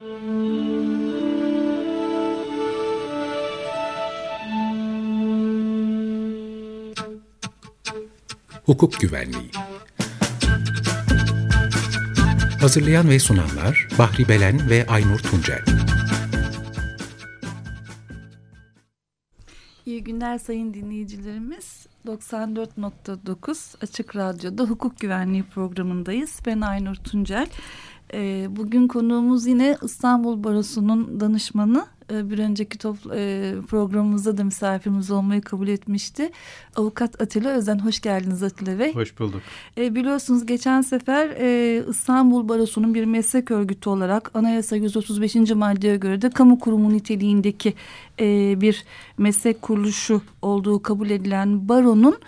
Hukuk Güvenliği Hazırlayan ve sunanlar Bahri Belen ve Aynur Tuncel İyi günler sayın dinleyicilerimiz. 94.9 Açık Radyo'da hukuk güvenliği programındayız. Ben Aynur Tuncel. Ee, bugün konuğumuz yine İstanbul Barosu'nun danışmanı. Ee, bir önceki top, e, programımızda da misafirimiz olmayı kabul etmişti. Avukat Atilla Özen. Hoş geldiniz Atilla Bey. Hoş bulduk. E, biliyorsunuz geçen sefer e, İstanbul Barosu'nun bir meslek örgütü olarak Anayasa 135. maddeye göre de kamu kurumu niteliğindeki e, bir meslek kuruluşu olduğu kabul edilen baronun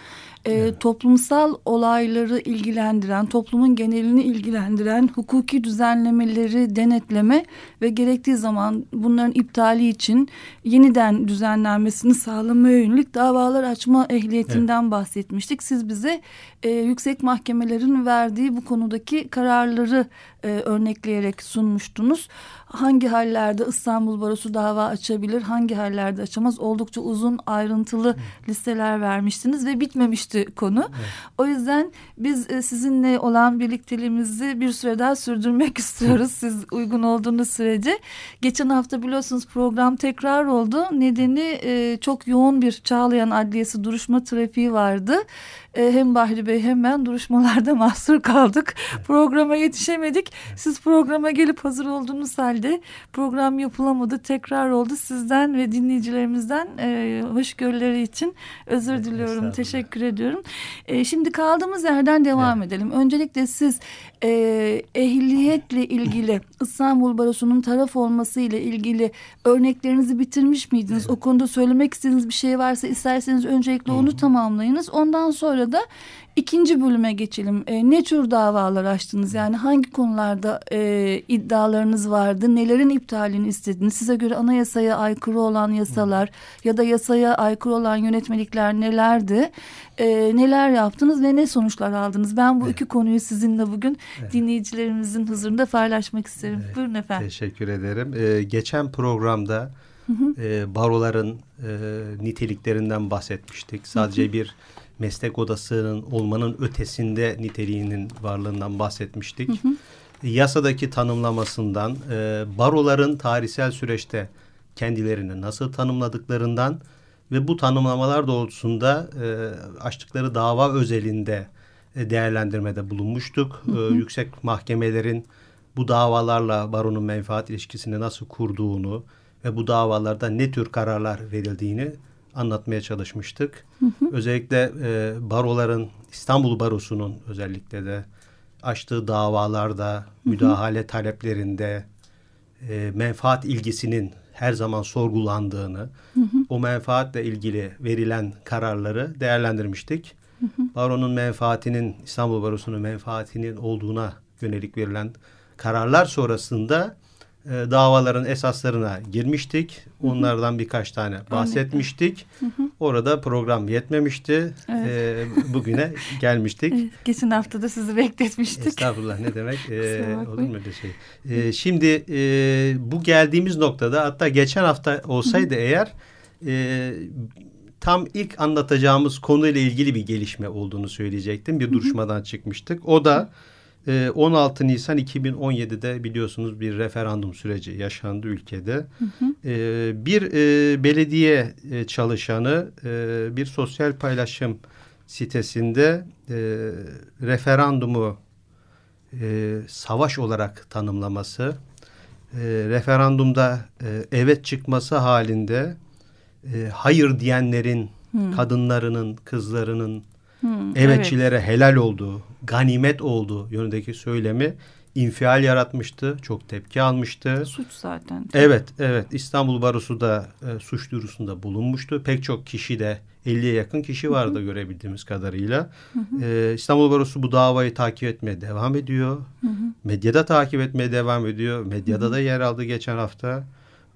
e, evet. toplumsal olayları ilgilendiren, toplumun genelini ilgilendiren hukuki düzenlemeleri denetleme ve gerektiği zaman bunların iptali için yeniden düzenlenmesini sağlamaya yönelik davalar açma ehliyetinden evet. bahsetmiştik. Siz bize e, yüksek mahkemelerin verdiği bu konudaki kararları e, örnekleyerek sunmuştunuz. Hangi hallerde İstanbul Barosu dava açabilir, hangi hallerde açamaz oldukça uzun ayrıntılı evet. listeler vermiştiniz ve bitmemişti konu. Evet. O yüzden biz e, sizinle olan birlikteliğimizi bir süre daha sürdürmek istiyoruz siz uygun olduğunuz sürece. Geçen hafta biliyorsunuz program tekrar oldu. Nedeni e, çok yoğun bir Çağlayan Adliyesi duruşma trafiği vardı e, hem Bahri Bey hem ben duruşmalarda mahsur kaldık. Programa yetişemedik. Siz programa gelip hazır olduğunuz halde program yapılamadı. Tekrar oldu. Sizden ve dinleyicilerimizden e, hoşgörüleri için özür evet, diliyorum. Teşekkür ediyorum. E, şimdi kaldığımız yerden devam evet. edelim. Öncelikle siz e, ehliyetle ilgili İstanbul Barosu'nun taraf olması ile ilgili örneklerinizi bitirmiş miydiniz? Evet. O konuda söylemek istediğiniz bir şey varsa isterseniz öncelikle Hı -hı. onu tamamlayınız. Ondan sonra da ikinci bölüme geçelim. E, ne tür davalar açtınız? Yani hangi konularda e, iddialarınız vardı? Nelerin iptalini istediniz? Size göre anayasaya aykırı olan yasalar Hı. ya da yasaya aykırı olan yönetmelikler nelerdi? E, neler yaptınız ve ne sonuçlar aldınız? Ben bu evet. iki konuyu sizinle bugün evet. dinleyicilerimizin huzurunda paylaşmak isterim. Evet. Buyurun efendim. Teşekkür ederim. Ee, geçen programda hı hı. E, baroların e, niteliklerinden bahsetmiştik. Sadece hı hı. bir meslek odasının olmanın ötesinde niteliğinin varlığından bahsetmiştik. Hı hı. Yasadaki tanımlamasından, e, baroların tarihsel süreçte kendilerini nasıl tanımladıklarından ve bu tanımlamalar doğrultusunda e, açtıkları dava özelinde e, değerlendirmede bulunmuştuk. Hı hı. E, yüksek mahkemelerin bu davalarla baronun menfaat ilişkisini nasıl kurduğunu ve bu davalarda ne tür kararlar verildiğini anlatmaya çalışmıştık. Hı hı. Özellikle e, baroların İstanbul Barosu'nun özellikle de açtığı davalarda, hı hı. müdahale taleplerinde e, menfaat ilgisinin her zaman sorgulandığını, hı hı. o menfaatle ilgili verilen kararları değerlendirmiştik. Hı hı. Baronun menfaatinin, İstanbul Barosu'nun menfaatinin olduğuna yönelik verilen kararlar sonrasında e, davaların esaslarına girmiştik. Onlardan birkaç tane bahsetmiştik. Orada program yetmemişti. Evet. E, bugüne gelmiştik. Evet, geçen hafta da sizi bekletmiştik. Estağfurullah ne demek? E, olur mu öyle şey? E, şimdi e, bu geldiğimiz noktada hatta geçen hafta olsaydı eğer e, tam ilk anlatacağımız konuyla ilgili bir gelişme olduğunu söyleyecektim. Bir duruşmadan çıkmıştık. O da 16 ee, Nisan 2017'de biliyorsunuz bir referandum süreci yaşandı ülkede. Hı hı. Ee, bir e, belediye e, çalışanı e, bir sosyal paylaşım sitesinde referandumu savaş olarak tanımlaması, referandumda evet çıkması halinde hayır diyenlerin, hı. kadınlarının, kızlarının, Hmm, evetçilere evet. helal olduğu, ganimet olduğu yönündeki söylemi infial yaratmıştı. Çok tepki almıştı. Suç zaten. Evet, evet. İstanbul Barosu da e, suç duyurusunda bulunmuştu. Pek çok kişi de 50'ye yakın kişi vardı hı hı. görebildiğimiz kadarıyla. Hı hı. Ee, İstanbul Barosu bu davayı takip etmeye devam ediyor. Hı hı. Medyada takip etmeye devam ediyor. Medyada hı hı. da yer aldı geçen hafta.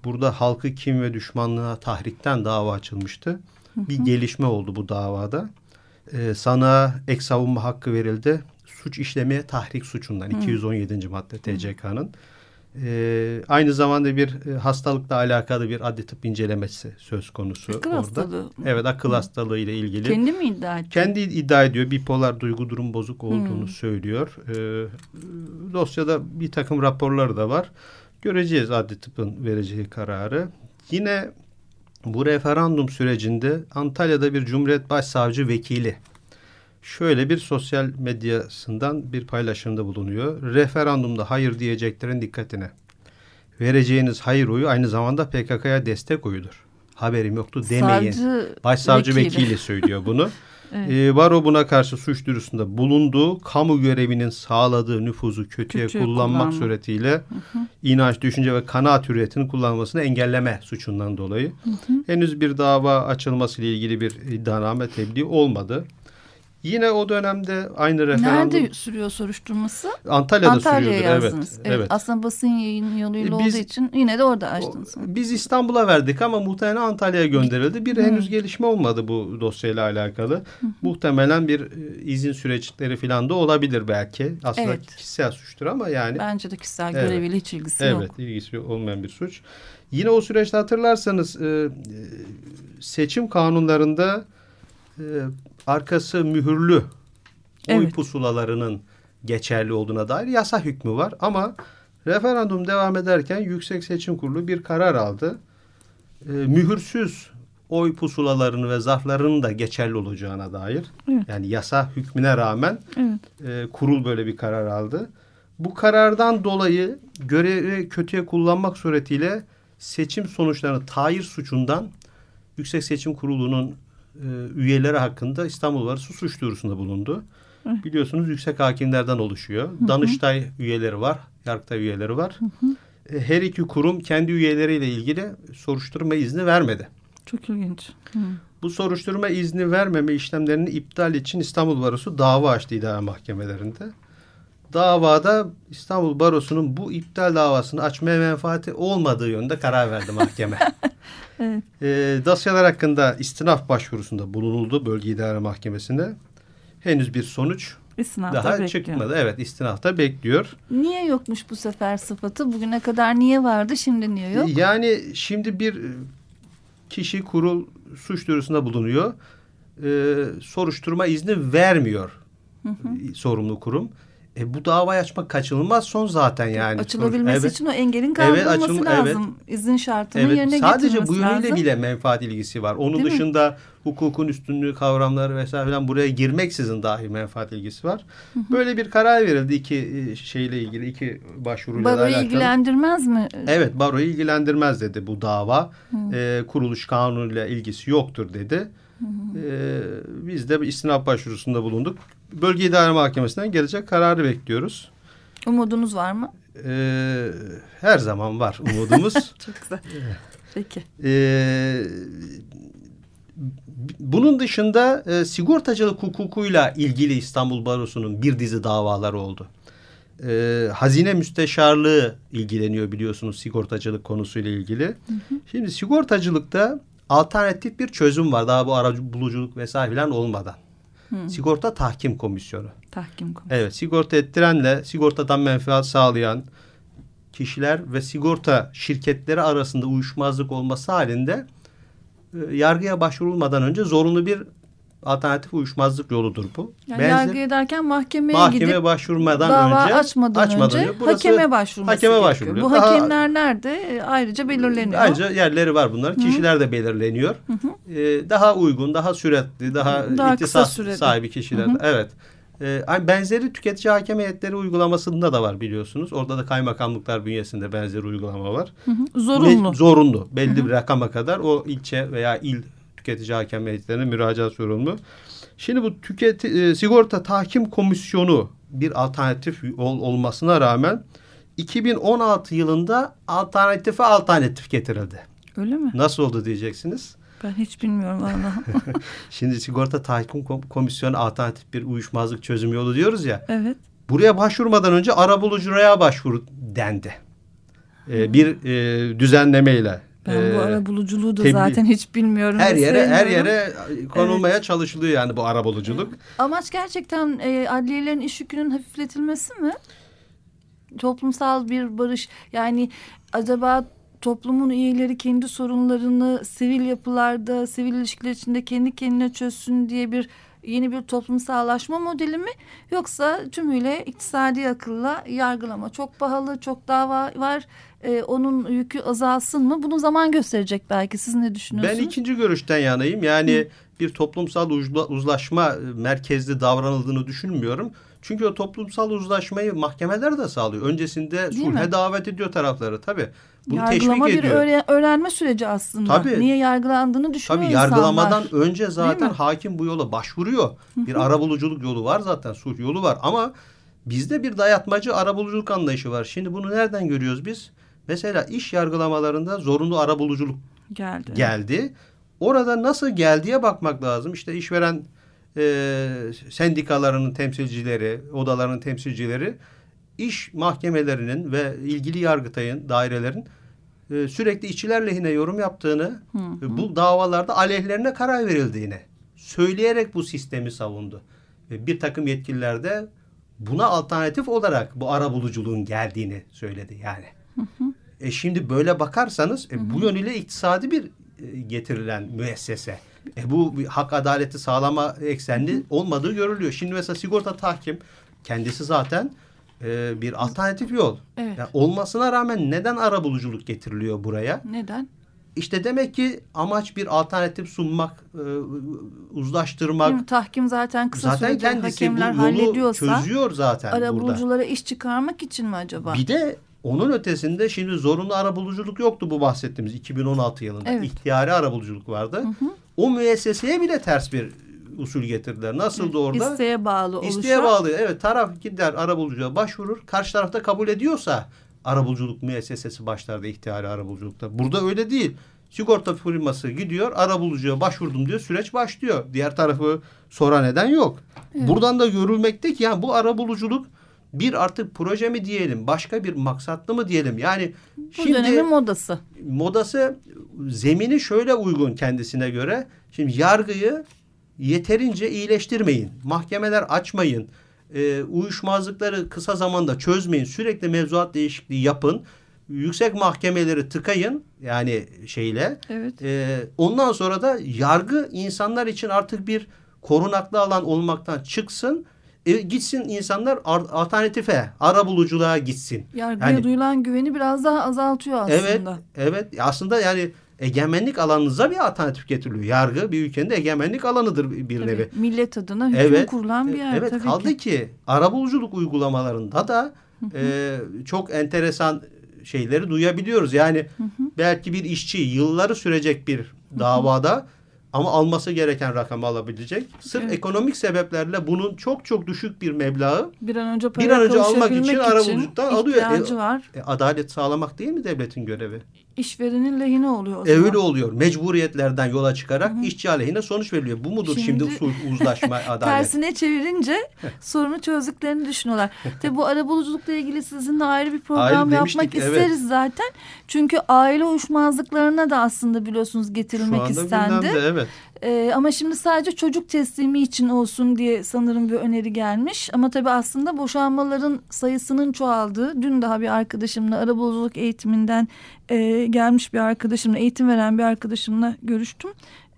Burada halkı kim ve düşmanlığa tahrikten dava açılmıştı. Hı hı. Bir gelişme oldu bu davada e, sana ek savunma hakkı verildi. Suç işlemeye tahrik suçundan Hı. 217. madde TCK'nın. E, aynı zamanda bir e, hastalıkla alakalı bir adli tıp incelemesi söz konusu Akıl orada. hastalığı. Evet akıl hastalığı ile ilgili. Kendi mi iddia etti? Kendi iddia ediyor bipolar duygu durum bozuk olduğunu Hmm. söylüyor. E, dosyada bir takım raporları da var. Göreceğiz adli tıpın vereceği kararı. Yine bu referandum sürecinde Antalya'da bir Cumhuriyet Başsavcı vekili şöyle bir sosyal medyasından bir paylaşımda bulunuyor. Referandumda hayır diyeceklerin dikkatine. Vereceğiniz hayır oyu aynı zamanda PKK'ya destek oyudur. Haberim yoktu demeyin. Savcı Başsavcı vekili. vekili, söylüyor bunu. Evet. Ee, Baro buna karşı suç duyurusunda bulunduğu kamu görevinin sağladığı nüfuzu kötüye, Kötüye kullanmak kullanma. suretiyle inanç, düşünce ve kanaat hürriyetinin kullanılmasını engelleme suçundan dolayı henüz bir dava açılması ile ilgili bir iddianame tebliğ olmadı. Yine o dönemde aynı referandum Nerede sürüyor soruşturması? Antalya'da Antalya'ya sürüyordur. yazdınız. Evet, Evet, evet. Aslında basın yayın yoluyla E, biz- olduğu için yine de orada açtınız. Biz İstanbul'a verdik ama muhtemelen Antalya'ya gönderildi. Bir Hı. henüz gelişme olmadı bu dosyayla alakalı. Muhtemelen bir e, izin süreçleri falan da olabilir belki. Aslında Evet. kişisel suçtur ama yani Bence de kişisel Evet. göreviyle hiç ilgisi evet yok. ilgisi olmayan bir suç. Yine o süreçte hatırlarsanız e, seçim kanunlarında arkası mühürlü oy Evet. pusulalarının geçerli olduğuna dair yasa hükmü var ama referandum devam ederken Yüksek Seçim Kurulu bir karar aldı. E, mühürsüz oy pusulalarını ve zarflarının da geçerli olacağına dair. Evet. Yani yasa hükmüne rağmen Evet. e, kurul böyle bir karar aldı. Bu karardan dolayı görevi kötüye kullanmak suretiyle seçim sonuçlarını tayir suçundan Yüksek Seçim Kurulu'nun üyeleri hakkında İstanbul Valisi suç duyurusunda bulundu. Hı. Biliyorsunuz yüksek hakimlerden oluşuyor. Danıştay üyeleri var, Yargıtay üyeleri var. E, Her iki kurum kendi üyeleriyle ilgili soruşturma izni vermedi. Çok ilginç. Hı. Bu soruşturma izni vermeme işlemlerini iptal için İstanbul Barosu dava açtı idare mahkemelerinde. Davada İstanbul Barosu'nun bu iptal davasını açmaya menfaati olmadığı yönde karar verdi mahkeme. Evet. e, dosyalar hakkında istinaf başvurusunda bulunuldu bölge idare mahkemesine. Henüz bir sonuç İstinafta daha bekliyor. çıkmadı. Evet istinafta bekliyor. Niye yokmuş bu sefer sıfatı? Bugüne kadar niye vardı şimdi niye yok? Yani şimdi bir e, kişi kurul suç duyurusunda bulunuyor. Ee, soruşturma izni vermiyor e, sorumlu kurum. E, bu davayı açmak kaçınılmaz son zaten yani. Açılabilmesi Evet. için o engelin Evet, kaldırılması açılma- lazım. İzin şartının Evet, yerine sadece getirilmesi bu yönüyle lazım. bile menfaat ilgisi var. Onun Değil mi? dışında hukukun üstünlüğü kavramları vesaire falan buraya girmeksizin dahi menfaat ilgisi var. Böyle bir karar verildi iki e, şeyle ilgili, iki başvuruyla Baroyu alakalı. ilgilendirmez mi? Evet baroyu ilgilendirmez dedi bu dava. Ee, kuruluş kanunuyla ilgisi yoktur dedi. Ee, biz de bir istinaf başvurusunda bulunduk. Bölge İdare Mahkemesi'nden gelecek kararı bekliyoruz. Umudunuz var mı? Ee, her zaman var umudumuz. Çok güzel. Peki. Ee, bunun dışında e, sigortacılık hukukuyla ilgili İstanbul Barosu'nun bir dizi davaları oldu. Ee, hazine müsteşarlığı ilgileniyor biliyorsunuz sigortacılık konusuyla ilgili. Şimdi sigortacılıkta alternatif bir çözüm var. Daha bu aracı buluculuk vesaire falan olmadan. Hı. Sigorta tahkim komisyonu. Tahkim konusu. Evet sigorta ettirenle sigortadan menfaat sağlayan kişiler ve sigorta şirketleri arasında uyuşmazlık olması halinde e, yargıya başvurulmadan önce zorunlu bir alternatif uyuşmazlık yoludur bu. Yani Benzer- yargı ederken mahkemeye mahkeme gidip başvurmadan dava önce açmadan, önce burası- hakeme başvurması hakeme gerekiyor. başvuruluyor. Bu Daha- hakemler nerede? E, Ayrıca belirleniyor. Ayrıca yerleri var bunların. Kişiler de belirleniyor. Ee, daha uygun, daha süratli, daha, Daha sürede. sahibi kişiler. Evet. Ee, aynı benzeri tüketici hakem heyetleri uygulamasında da var biliyorsunuz. Orada da kaymakamlıklar bünyesinde benzeri uygulama var. Hı hı. Zorunlu. Ne- zorunlu. Belli bir rakama kadar o ilçe veya il tüketici hakem heyetlerine müracaat sorumlu. Şimdi bu tüketi, e, sigorta tahkim komisyonu bir alternatif ol- olmasına rağmen 2016 yılında alternatife alternatif getirildi. Öyle mi? Nasıl oldu diyeceksiniz. Ben hiç bilmiyorum valla. Şimdi sigorta tahkim Kom- komisyonu alternatif bir uyuşmazlık çözüm yolu diyoruz ya. evet. Buraya başvurmadan önce arabulucuya başvur dendi. Ee, bir e, düzenlemeyle. Ben Ee, bu ara buluculuğu da tebliğ- zaten hiç bilmiyorum. her yere her yere konulmaya çalışılıyor yani bu arabuluculuk. Amaç gerçekten e, adliyelerin iş yükünün hafifletilmesi mi? toplumsal bir barış yani acaba toplumun üyeleri kendi sorunlarını sivil yapılarda, sivil ilişkiler içinde kendi kendine çözsün diye bir yeni bir toplumsallaşma modeli mi yoksa tümüyle iktisadi akılla yargılama çok pahalı çok dava var e, onun yükü azalsın mı bunu zaman gösterecek belki siz ne düşünüyorsunuz? Ben ikinci görüşten yanayım yani Hı. bir toplumsal uzlaşma merkezli davranıldığını düşünmüyorum. Çünkü o toplumsal uzlaşmayı mahkemeler de sağlıyor. Öncesinde Değil sulhe mi? davet ediyor tarafları tabii. Bunu Yargılama teşvik bir ediyor. öğrenme süreci aslında. Tabii. Niye yargılandığını düşünüyor Tabii yargılamadan insanlar. önce zaten hakim bu yola başvuruyor. Bir arabuluculuk yolu var zaten sulh yolu var ama bizde bir dayatmacı arabuluculuk anlayışı var. Şimdi bunu nereden görüyoruz biz? Mesela iş yargılamalarında zorunlu arabuluculuk geldi. geldi. Orada nasıl geldiye bakmak lazım. İşte işveren e, sendikalarının temsilcileri, odalarının temsilcileri iş mahkemelerinin ve ilgili yargıtayın, dairelerin e, sürekli işçiler lehine yorum yaptığını, hı hı. bu davalarda aleyhlerine karar verildiğini söyleyerek bu sistemi savundu. Ve bir takım yetkililer de buna alternatif olarak bu ara buluculuğun geldiğini söyledi yani. Hı hı. E şimdi böyle bakarsanız e, bu yönüyle iktisadi bir e, getirilen müessese. E bu hak adaleti sağlama eksenli olmadığı görülüyor. Şimdi mesela sigorta tahkim kendisi zaten e, bir alternatif yol. Evet. Yani olmasına rağmen neden ara buluculuk getiriliyor buraya? Neden? İşte demek ki amaç bir alternatif sunmak, e, uzlaştırmak. Değil Tahkim zaten kısa zaten sürede kendisi hakemler bu hallediyorsa çözüyor zaten ara buluculara iş çıkarmak için mi acaba? Bir de onun ötesinde şimdi zorunlu arabuluculuk yoktu bu bahsettiğimiz 2016 yılında. Evet. İhtiyari arabuluculuk vardı. Hı hı. O müesseseye bile ters bir usul getirdiler. Nasıldı orada? İsteğe bağlı oluşu. İsteğe bağlı. Evet taraf gider arabulucuya başvurur. Karşı tarafta kabul ediyorsa arabuluculuk müessesesi başlarda ihtiyari arabuluculukta. Burada öyle değil. Sigorta firması gidiyor arabulucuya başvurdum diyor süreç başlıyor. Diğer tarafı sonra neden yok. Evet. Buradan da görülmekte ki yani bu arabuluculuk bir artık proje mi diyelim, başka bir maksatlı mı diyelim? Yani Bu şimdi dönemin modası. Modası zemini şöyle uygun kendisine göre. Şimdi yargıyı yeterince iyileştirmeyin. Mahkemeler açmayın. E, uyuşmazlıkları kısa zamanda çözmeyin. Sürekli mevzuat değişikliği yapın. Yüksek mahkemeleri tıkayın yani şeyle. Evet. E, ondan sonra da yargı insanlar için artık bir korunaklı alan olmaktan çıksın e, gitsin insanlar alternatife, ara buluculuğa gitsin. Yargıya yani, duyulan güveni biraz daha azaltıyor aslında. Evet, evet. Aslında yani egemenlik alanınıza bir alternatif getiriliyor. Yargı bir ülkenin de egemenlik alanıdır bir tabii, nevi. Millet adına hüküm evet, kurulan bir yer evet, tabii kaldı ki. ki arabuluculuk uygulamalarında da E, çok enteresan şeyleri duyabiliyoruz. Yani hı hı. belki bir işçi yılları sürecek bir davada ama alması gereken rakamı alabilecek. Sırf evet. ekonomik sebeplerle bunun çok çok düşük bir meblağı bir an önce, bir an önce almak için, için arabuluculuktan alıyor. E, var. E, adalet sağlamak değil mi devletin görevi? İşverenin lehine oluyor o zaman. Öyle oluyor. Mecburiyetlerden yola çıkarak Hı -hı. işçi aleyhine sonuç veriliyor. Bu mudur şimdi, şimdi uzlaşma adalet? Tersine çevirince sorunu çözdüklerini düşünüyorlar. Tabi bu arabuluculukla ilgili sizinle ayrı bir program ayrı yapmak isteriz evet. zaten. Çünkü aile uyuşmazlıklarına da aslında biliyorsunuz getirilmek Şu anda istendi. Gündemde, evet. Ee, ama şimdi sadece çocuk teslimi için olsun diye sanırım bir öneri gelmiş. Ama tabii aslında boşanmaların sayısının çoğaldığı. Dün daha bir arkadaşımla arabuluculuk eğitiminden e, gelmiş bir arkadaşımla, eğitim veren bir arkadaşımla görüştüm.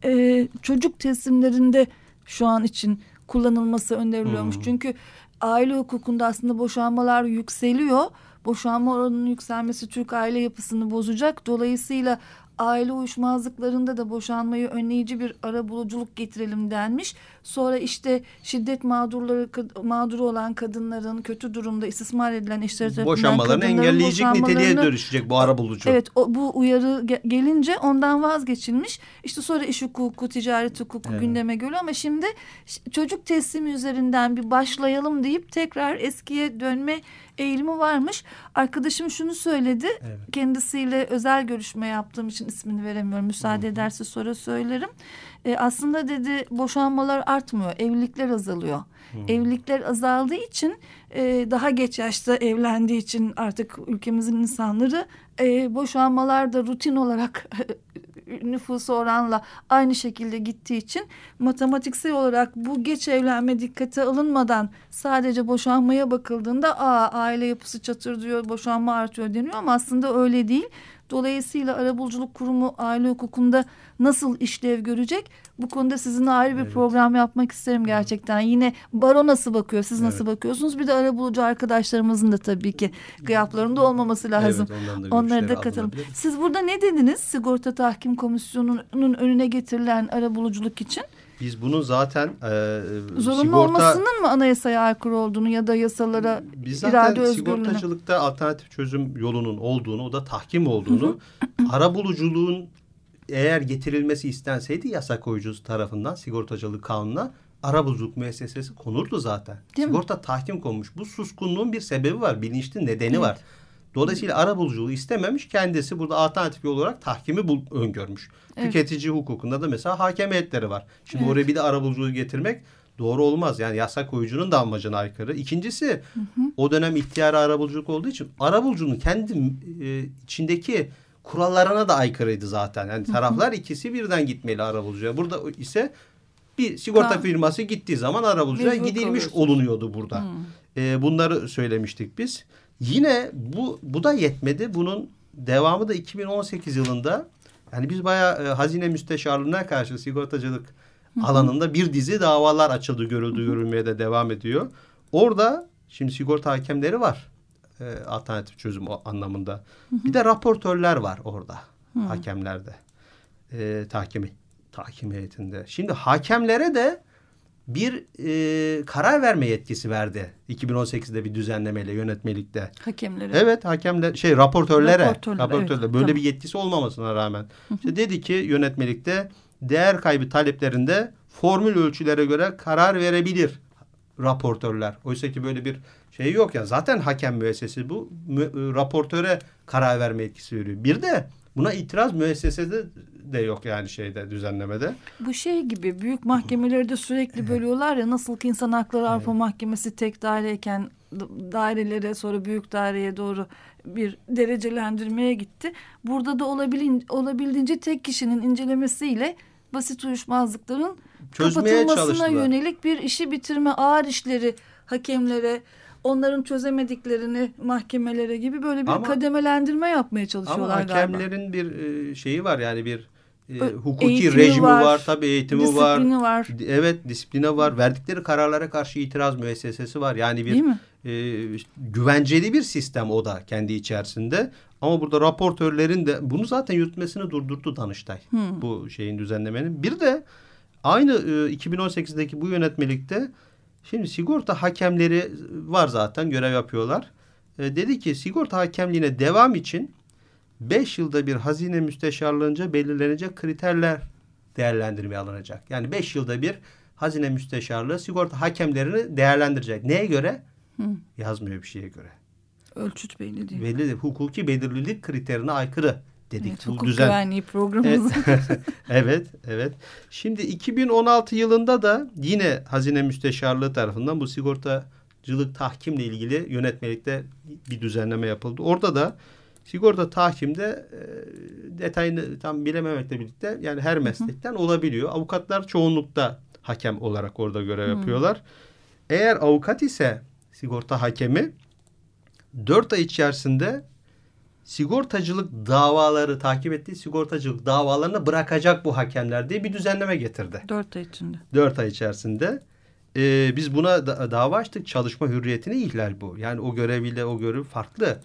E, çocuk teslimlerinde şu an için kullanılması öneriliyormuş. Hmm. Çünkü aile hukukunda aslında boşanmalar yükseliyor. Boşanma oranının yükselmesi Türk aile yapısını bozacak. Dolayısıyla aile uyuşmazlıklarında da boşanmayı önleyici bir ara buluculuk getirelim denmiş. Sonra işte şiddet mağdurları mağduru olan kadınların kötü durumda istismar edilen eşleri tarafından boşanmalarını engelleyecek niteliğe dönüşecek bu ara bulucu. Evet o, bu uyarı gelince ondan vazgeçilmiş. İşte sonra iş hukuku, ticaret hukuku evet. gündeme geliyor ama şimdi çocuk teslimi üzerinden bir başlayalım deyip tekrar eskiye dönme eğilimi varmış. Arkadaşım şunu söyledi. Evet. Kendisiyle özel görüşme yaptığım için ismini veremiyorum. Müsaade Hı. ederse sonra söylerim. E, aslında dedi boşanmalar artmıyor. Evlilikler azalıyor. Hı. Evlilikler azaldığı için e, daha geç yaşta evlendiği için artık ülkemizin insanları e, boşanmalar da rutin olarak nüfusu oranla aynı şekilde gittiği için matematiksel olarak bu geç evlenme dikkate alınmadan sadece boşanmaya bakıldığında Aa, aile yapısı çatır diyor boşanma artıyor deniyor ama aslında öyle değil. Dolayısıyla arabuluculuk kurumu aile hukukunda nasıl işlev görecek? Bu konuda sizinle ayrı bir evet. program yapmak isterim gerçekten. Yine baro nasıl bakıyor, siz nasıl evet. bakıyorsunuz? Bir de arabulucu arkadaşlarımızın da tabii ki gıyaplarında olmaması lazım. Evet, Onları da katalım. Siz burada ne dediniz? Sigorta Tahkim Komisyonu'nun önüne getirilen arabuluculuk için? Biz bunun zaten e, zorunlu sigorta, olmasının mı anayasaya aykırı olduğunu ya da yasalara biz zaten irade özgürlüğünü. sigortacılıkta alternatif çözüm yolunun olduğunu, o da tahkim olduğunu, arabuluculuğun eğer getirilmesi istenseydi yasa koyucusu tarafından sigortacılık kanununa arabuluculuk müessesesi konurdu zaten. Değil Sigorta mi? tahkim konmuş. Bu suskunluğun bir sebebi var, bilinçli nedeni evet. var. Dolayısıyla arabuluculuğu istememiş. Kendisi burada alternatif yol olarak tahkimi bul, öngörmüş. Evet. Tüketici hukukunda da mesela hakem heyetleri var. Şimdi evet. oraya bir de arabuluculuğu getirmek doğru olmaz. Yani yasa koyucunun da amacına aykırı. İkincisi hı hı. o dönem ihtiyari arabuluculuk olduğu için arabulucunun kendi e, içindeki kurallarına da aykırıydı zaten. Yani taraflar hı hı. ikisi birden gitmeli arabulucuya. Burada ise bir sigorta ha. firması gittiği zaman arabulucuya gidilmiş olunuyordu burada. E, bunları söylemiştik biz. Yine bu bu da yetmedi. Bunun devamı da 2018 yılında yani biz bayağı e, hazine müsteşarlığına karşı sigortacılık Hı -hı. alanında bir dizi davalar açıldı, görüldü, görülmeye de devam ediyor. Orada şimdi sigorta hakemleri var. E, alternatif çözüm anlamında. Hı -hı. Bir de raportörler var orada. Hı -hı. Hakemlerde. E, tahkimi tahkim heyetinde. Şimdi hakemlere de bir e, karar verme yetkisi verdi. 2018'de bir düzenlemeyle yönetmelikte. Hakemlere. Evet hakemler şey raportörlere. Raportörler, raportörler. Evet, Böyle tamam. bir yetkisi olmamasına rağmen. işte dedi ki yönetmelikte değer kaybı taleplerinde formül ölçülere göre karar verebilir raportörler. Oysa ki böyle bir şey yok ya. Zaten hakem müessesesi bu. Mü, raportöre karar verme yetkisi veriyor. Bir de buna itiraz müessesede de yok yani şeyde düzenlemede. Bu şey gibi büyük mahkemeleri de sürekli bölüyorlar ya nasıl ki insan hakları Avrupa evet. Mahkemesi tek daireyken dairelere sonra büyük daireye doğru bir derecelendirmeye gitti. Burada da olabilin, olabildiğince tek kişinin incelemesiyle basit uyuşmazlıkların Çözmeye kapatılmasına yönelik bir işi bitirme ağır işleri hakemlere onların çözemediklerini mahkemelere gibi böyle bir ama, kademelendirme yapmaya çalışıyorlar ama hakemlerin galiba. bir e, şeyi var yani bir e, hukuki eğitimi rejimi var, var tabii eğitimi disiplini var. var. Evet disipline var. Verdikleri kararlara karşı itiraz müessesesi var. Yani bir e, güvenceli bir sistem o da kendi içerisinde. Ama burada raportörlerin de bunu zaten yürütmesini durdurdu Danıştay. Hmm. Bu şeyin düzenlemenin. Bir de aynı e, 2018'deki bu yönetmelikte şimdi sigorta hakemleri var zaten görev yapıyorlar. E, dedi ki sigorta hakemliğine devam için 5 yılda bir hazine müsteşarlığınca belirlenecek kriterler değerlendirmeye alınacak. Yani 5 yılda bir hazine müsteşarlığı sigorta hakemlerini değerlendirecek. Neye göre? Hı. Yazmıyor bir şeye göre. Ölçüt belli değil. Belli değil. Hukuki belirlilik kriterine aykırı dedik. Evet, hukuk düzen... güvenliği programımız. evet, evet. Şimdi 2016 yılında da yine hazine müsteşarlığı tarafından bu sigortacılık tahkimle ilgili yönetmelikte bir düzenleme yapıldı. Orada da Sigorta tahkimde e, detayını tam bilememekle birlikte yani her meslekten hı olabiliyor. Avukatlar çoğunlukta hakem olarak orada görev hı. yapıyorlar. Eğer avukat ise sigorta hakemi dört ay içerisinde sigortacılık davaları takip ettiği sigortacılık davalarını bırakacak bu hakemler diye bir düzenleme getirdi. Dört ay içinde. Dört ay içerisinde. Ee, biz buna da, dava açtık. Çalışma hürriyetine ihlal bu. Yani o göreviyle o görev farklı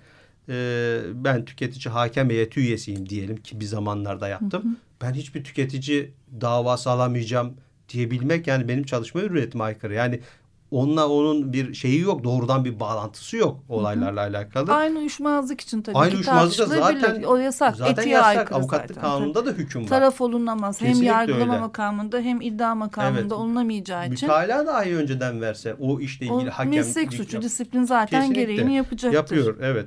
e, ben tüketici hakem heyeti üyesiyim diyelim ki bir zamanlarda yaptım. Hı hı. Ben hiçbir tüketici davası alamayacağım diyebilmek yani benim çalışma hürriyetime aykırı. Yani onunla onun bir şeyi yok. Doğrudan bir bağlantısı yok olaylarla hı hı. alakalı. Aynı uyuşmazlık için tabii Aynı ki uyuşmazlık da zaten o yasak. Zaten Etiğe yasak. Avukatlık zaten. kanununda da hüküm var. Taraf olunamaz. Kesinlikle hem yargılama öyle. makamında hem iddia makamında evet. olunamayacağı için. Mütalaa dahi önceden verse o işle ilgili o hakem. Meslek suçu disiplin zaten Kesinlikle. gereğini yapacaktır. Yapıyor evet.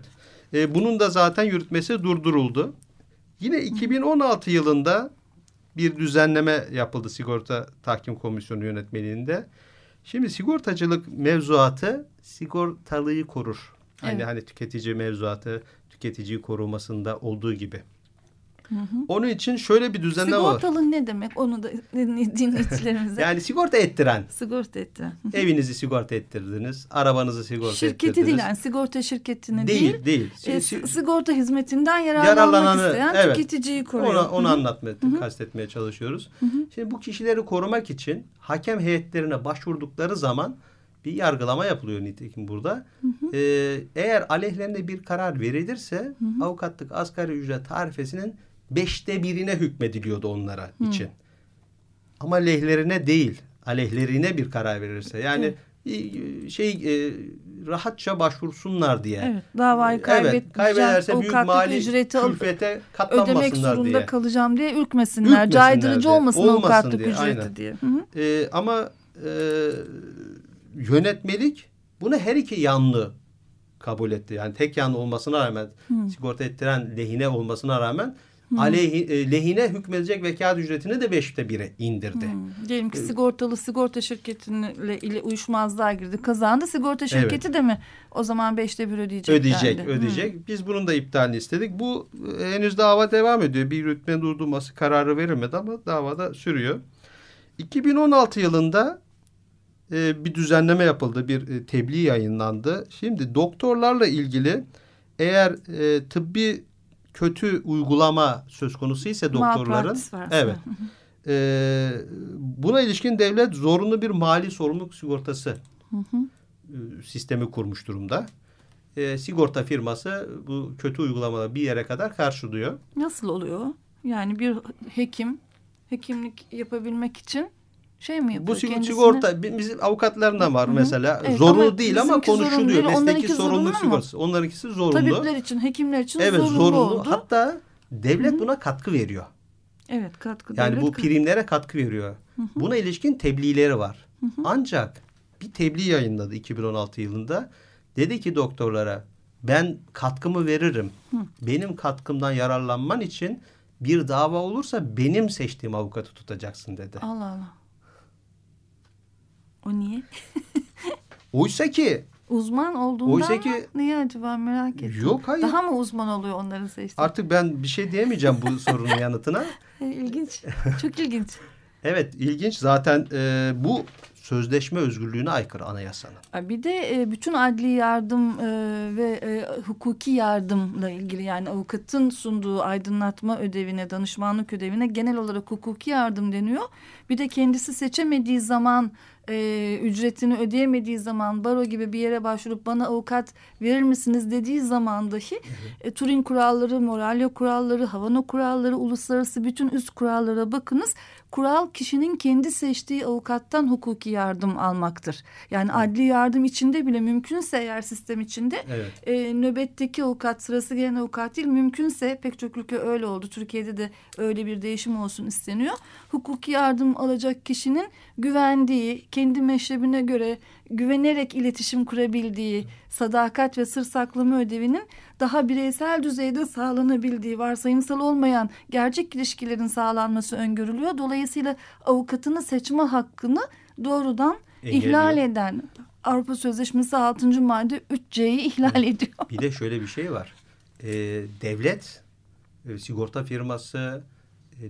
E, bunun da zaten yürütmesi durduruldu. Yine 2016 yılında bir düzenleme yapıldı Sigorta Tahkim Komisyonu yönetmeliğinde. Şimdi sigortacılık mevzuatı sigortalıyı korur. Hani evet. Hani hani tüketici mevzuatı tüketiciyi korumasında olduğu gibi. Hı hı. Onun için şöyle bir düzenleme var. Sigortalı ne demek? Onu da dinleyicilerimize. yani sigorta ettiren. Sigorta ettiren. Evinizi sigorta ettirdiniz. Arabanızı sigorta Şirketi ettirdiniz. Şirketi değil yani sigorta şirketini değil. Değil değil. E, Si- sigorta hizmetinden yararlanmak Yararlananı, isteyen evet. tüketiciyi koruyor. Ona, onu Hı hı. anlatmaya, kastetmeye çalışıyoruz. Şimdi bu kişileri korumak için hakem heyetlerine başvurdukları zaman bir yargılama yapılıyor nitekim burada. Ee, eğer aleyhlerine bir karar verilirse avukatlık asgari ücret tarifesinin beşte birine hükmediliyordu onlara için. Ama lehlerine değil, aleyhlerine bir karar verirse. Yani e, şey e, rahatça başvursunlar diye. Evet, davayı Evet, kaybederse büyük mali ücreti külfete ödemek katlanmasınlar zorunda diye. kalacağım diye ürkmesinler. Ürkmesinler Caydırıcı diye. olmasın, Olmasın avukatlık diye, ücreti aynen. diye. Hı hı. Ee, ama e, yönetmelik bunu her iki yanlı kabul etti. Yani tek yanlı olmasına rağmen sigorta ettiren lehine olmasına rağmen aleyhi, e, lehine hükmedecek vekalet ücretini de beşte bire indirdi. Hmm. Diyelim ki sigortalı sigorta şirketiyle ile uyuşmazlığa girdi. Kazandı. Sigorta şirketi de mi o zaman beşte bir ödeyecek? Ödeyecek, dendi? ödeyecek. Biz bunun da iptalini istedik. Bu e, henüz dava devam ediyor. Bir yürütme durdurması kararı verilmedi ama davada sürüyor. 2016 yılında e, bir düzenleme yapıldı. Bir e, tebliğ yayınlandı. Şimdi doktorlarla ilgili eğer e, tıbbi kötü uygulama söz konusu ise doktorların evet e, buna ilişkin devlet zorunlu bir mali sorumluluk sigortası Hı hı. e, sistemi kurmuş durumda. E, sigorta firması bu kötü uygulamaları bir yere kadar karşılıyor. Nasıl oluyor? Yani bir hekim hekimlik yapabilmek için şey mi yapıyor? Bu sig- Kendisine- sigorta bi- bizim avukatlarında var Hı hı. mesela. Evet, zorunlu ama değil ama konuşuluyor. değil. Mesleki Onlarınki zorunlu sorumluluk mu? sigortası. Onlarınkisi zorunlu. Tabipler için, hekimler için evet zorunlu, zorunlu. oldu. Hatta devlet buna katkı veriyor. evet katkı Yani bu primlere katkı veriyor. Buna ilişkin tebliğleri var. Ancak bir tebliğ yayınladı 2016 yılında. Dedi ki doktorlara ben katkımı veririm. Benim katkımdan yararlanman için bir dava olursa benim seçtiğim avukatı tutacaksın dedi. Allah Allah. O niye? Oysa ki Uzman olduğundan Oysa mı? ki- Niye acaba merak ettim. yok hayır. Daha mı uzman oluyor onların seçtiği? Artık ben bir şey diyemeyeceğim bu sorunun yanıtına. İlginç. Çok ilginç. Evet ilginç zaten e, bu sözleşme özgürlüğüne aykırı anayasanın. Bir de e, bütün adli yardım e, ve e, hukuki yardımla ilgili yani avukatın sunduğu aydınlatma ödevine, danışmanlık ödevine genel olarak hukuki yardım deniyor. Bir de kendisi seçemediği zaman e, ücretini ödeyemediği zaman baro gibi bir yere başvurup bana avukat verir misiniz dediği zaman dahi e, Turing kuralları, Moralya kuralları, Havana kuralları, uluslararası bütün üst kurallara bakınız. Kural kişinin kendi seçtiği avukattan hukuki yardım almaktır. Yani adli yardım içinde bile mümkünse eğer sistem içinde Evet. e, nöbetteki avukat sırası gelen avukat değil mümkünse pek çok ülke öyle oldu. Türkiye'de de öyle bir değişim olsun isteniyor. Hukuki yardım alacak kişinin güvendiği, kendi meşrebine göre güvenerek iletişim kurabildiği, sadakat ve sır saklama ödevinin daha bireysel düzeyde sağlanabildiği, varsayımsal olmayan gerçek ilişkilerin sağlanması öngörülüyor. Dolayısıyla avukatını seçme hakkını doğrudan Engelliyor. ihlal eden Avrupa Sözleşmesi 6. madde 3C'yi ihlal ediyor. Bir de şöyle bir şey var. E, devlet, e, sigorta firması,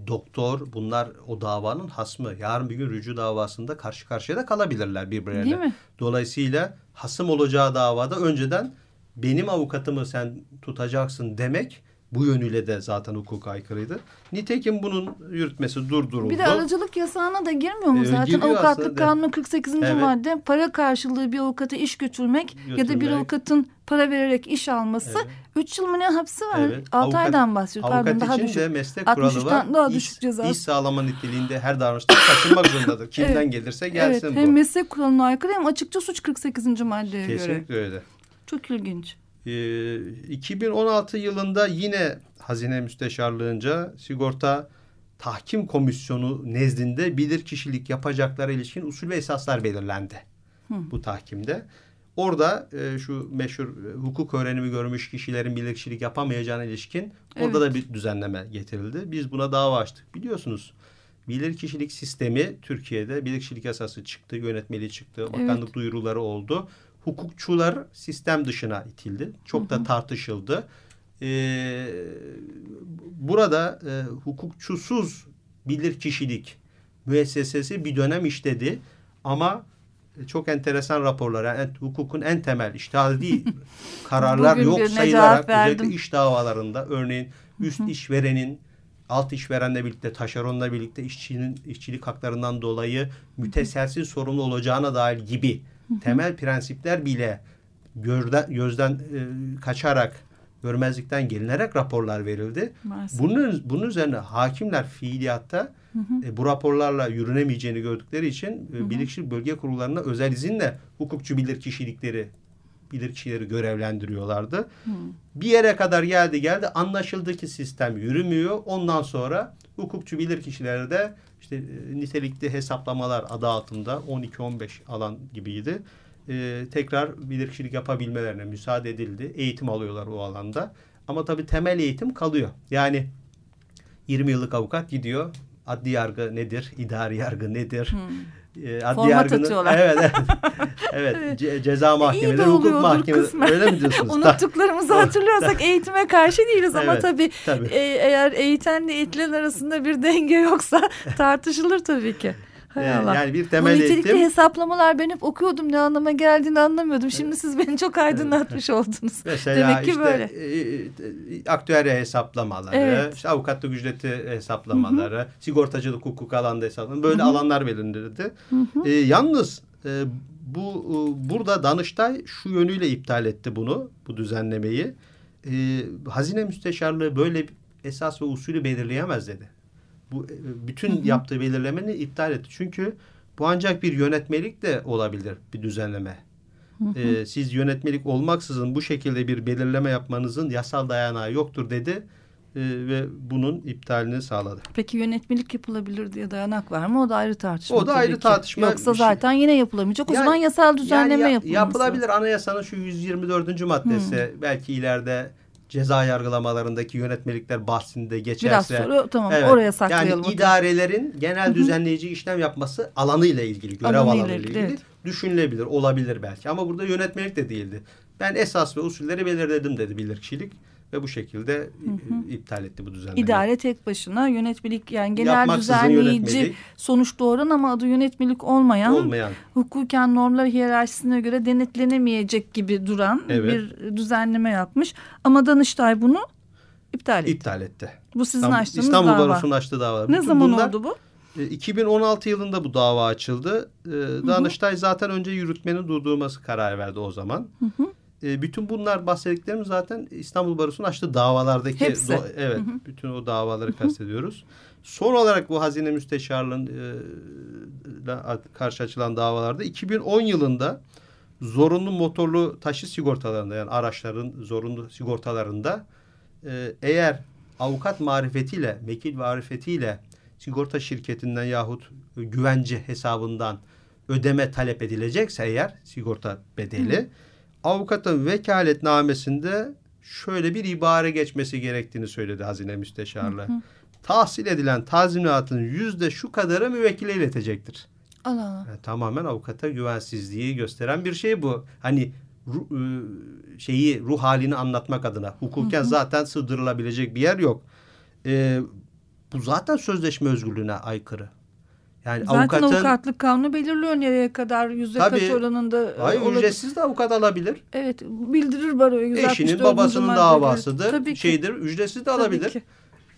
doktor bunlar o davanın hasmı. Yarın bir gün rücu davasında karşı karşıya da kalabilirler birbirlerine. Değil mi? Dolayısıyla hasım olacağı davada önceden benim avukatımı sen tutacaksın demek bu yönüyle de zaten hukuka aykırıydı. Nitekim bunun yürütmesi durduruldu. Bir de aracılık yasağına da girmiyor mu Ee, zaten? Avukatlık aslında. Kanunu 48. Evet. madde para karşılığı bir avukata iş götürmek, ya da bir Götürmek. avukatın para vererek iş alması Evet. 3 yıl mı ne hapsi var? Evet. 6 Avukat- aydan bahsediyor. Pardon Avukat daha için düşük. de meslek kuralı 63'ten var. daha İş- düşük cezası. İş sağlama niteliğinde her davranıştan kaçınmak zorundadır. Kimden Evet. gelirse gelsin evet, bu. hem meslek kuralına aykırı hem açıkça suç 48. maddeye göre. Kesinlikle öyle. Çok ilginç. Ee, 2016 yılında yine Hazine Müsteşarlığınca sigorta tahkim komisyonu nezdinde bilirkişilik yapacaklara ilişkin usul ve esaslar belirlendi. Bu tahkimde. Orada e, şu meşhur e, hukuk öğrenimi görmüş kişilerin bilirkişilik yapamayacağına ilişkin orada da bir düzenleme getirildi. Biz buna dava açtık. Biliyorsunuz bilirkişilik sistemi Türkiye'de bilirkişilik yasası çıktı, yönetmeliği çıktı, bakanlık duyuruları oldu. Hukukçular sistem dışına itildi. Çok da tartışıldı. Ee, burada e, hukukçusuz bilir kişilik müessesesi bir dönem işledi ama çok enteresan raporlar. Yani hukukun en temel iştihadi kararlar Bugün yok sayılarak özellikle iş davalarında örneğin üst işverenin alt işverenle birlikte taşeronla birlikte işçinin işçilik haklarından dolayı müteselsiz sorumlu olacağına dair gibi temel prensipler bile gözden, gözden e, kaçarak görmezlikten gelinerek raporlar verildi. Maalesef. Bunun, bunun üzerine hakimler fiiliyatta e, bu raporlarla yürünemeyeceğini gördükleri için e, bilirkişilik bölge kurullarına özel izinle hukukçu bilirkişilikleri bilirkişileri görevlendiriyorlardı. Bir yere kadar geldi geldi anlaşıldı ki sistem yürümüyor. Ondan sonra hukukçu bilirkişileri de işte e, nitelikli hesaplamalar adı altında 12-15 alan gibiydi. E, tekrar bilirkişilik yapabilmelerine müsaade edildi. Eğitim alıyorlar o alanda. Ama tabii temel eğitim kalıyor. Yani 20 yıllık avukat gidiyor. Adli yargı nedir? İdari yargı nedir? E, adli Format yargının atıyorlar. Evet, evet. evet. ce- ceza mahkemeleri, de hukuk mahkemeleri. kısmen. Öyle mi diyorsunuz? Unuttuklarımızı hatırlıyorsak eğitime karşı değiliz ama Evet, tabii, tabii. e, eğer eğitenle eğitilen arasında bir denge yoksa tartışılır tabii ki. Yani- yani bir Bu temel nitelikli eğitim- hesaplamalar ben hep okuyordum ne anlama geldiğini anlamıyordum. Şimdi siz beni çok aydınlatmış oldunuz. Mesela Demek ki işte böyle. e, e, aktüerya hesaplamaları, Evet. işte avukatlık ücreti hesaplamaları, sigortacılık hukuk alanda hesaplamaları böyle alanlar belirlenirdi. E, yalnız e, bu e, burada Danıştay şu yönüyle iptal etti bunu, bu düzenlemeyi. E, Hazine Müsteşarlığı böyle esas ve usulü belirleyemez dedi. Bu e, bütün yaptığı belirlemenin iptal etti. Çünkü bu ancak bir yönetmelik de olabilir bir düzenleme. Ee, siz yönetmelik olmaksızın bu şekilde bir belirleme yapmanızın yasal dayanağı yoktur dedi Ee, ve bunun iptalini sağladı. Peki yönetmelik yapılabilir diye dayanak var mı? O da ayrı tartışma. O da ayrı ki. tartışma Yoksa şey. zaten yine yapılamayacak. O Yani- zaman yasal düzenleme Yani ya- yapılması. yapılabilir anayasanın şu 124. maddesi belki ileride ceza yargılamalarındaki yönetmelikler bahsinde Biraz geçerse. sonra tamam Evet. oraya saklayalım. Yani idarelerin genel düzenleyici işlem yapması alanıyla ilgili, görev Alanıyla alanıyla ilgili, ilgili evet. düşünülebilir, olabilir belki. Ama burada yönetmelik de değildi. Ben esas ve usulleri belirledim dedi bilirkişilik ve bu şekilde e, iptal etti bu düzenlemeyi. İdare tek başına yönetmelik yani genel Yapmaksızın düzenleyici yönetmelik. sonuç doğuran ama adı yönetmelik olmayan olmayan hukuken normlar hiyerarşisine göre denetlenemeyecek gibi duran Evet. bir düzenleme yapmış. Ama Danıştay bunu iptal etti. iptal etti. Bu sizin İstanbul, açtığınız İstanbul dava. Barosu'nun açtığı dava. Ne Bütün zaman bunlar- oldu bu? E, 2016 yılında bu dava açıldı. E, Danıştay zaten önce yürütmenin durdurulması kararı verdi o zaman. E, bütün bunlar bahsettiklerimiz zaten İstanbul Barosu'nun açtığı davalardaki Hepsi. do- evet bütün o davaları kastediyoruz. Son olarak bu hazine müsteşarlığın e, karşı açılan davalarda 2010 yılında zorunlu motorlu taşı sigortalarında yani araçların zorunlu sigortalarında e, eğer avukat marifetiyle, vekil marifetiyle sigorta şirketinden yahut güvence hesabından ödeme talep edilecekse eğer sigorta bedeli avukatın vekaletnamesinde şöyle bir ibare geçmesi gerektiğini söyledi Hazine Müsteşarlığı. Tahsil edilen tazminatın yüzde şu kadarı müvekkile iletecektir. Allah Allah. Yani tamamen avukata güvensizliği gösteren bir şey bu. Hani ru- e, şeyi ruh halini anlatmak adına hukuken zaten sığdırılabilecek bir yer yok. E, bu zaten sözleşme özgürlüğüne aykırı. Yani Zaten avukatın avukatlık kanunu belirliyor nereye kadar yüzde Tabii. kaç oranında. hayır, olabilir. ücretsiz de avukat alabilir. Evet bildirir baroya. 164. Eşinin babasının davasıdır. Tabii ki. Şeydir ücretsiz de Tabii alabilir. ki.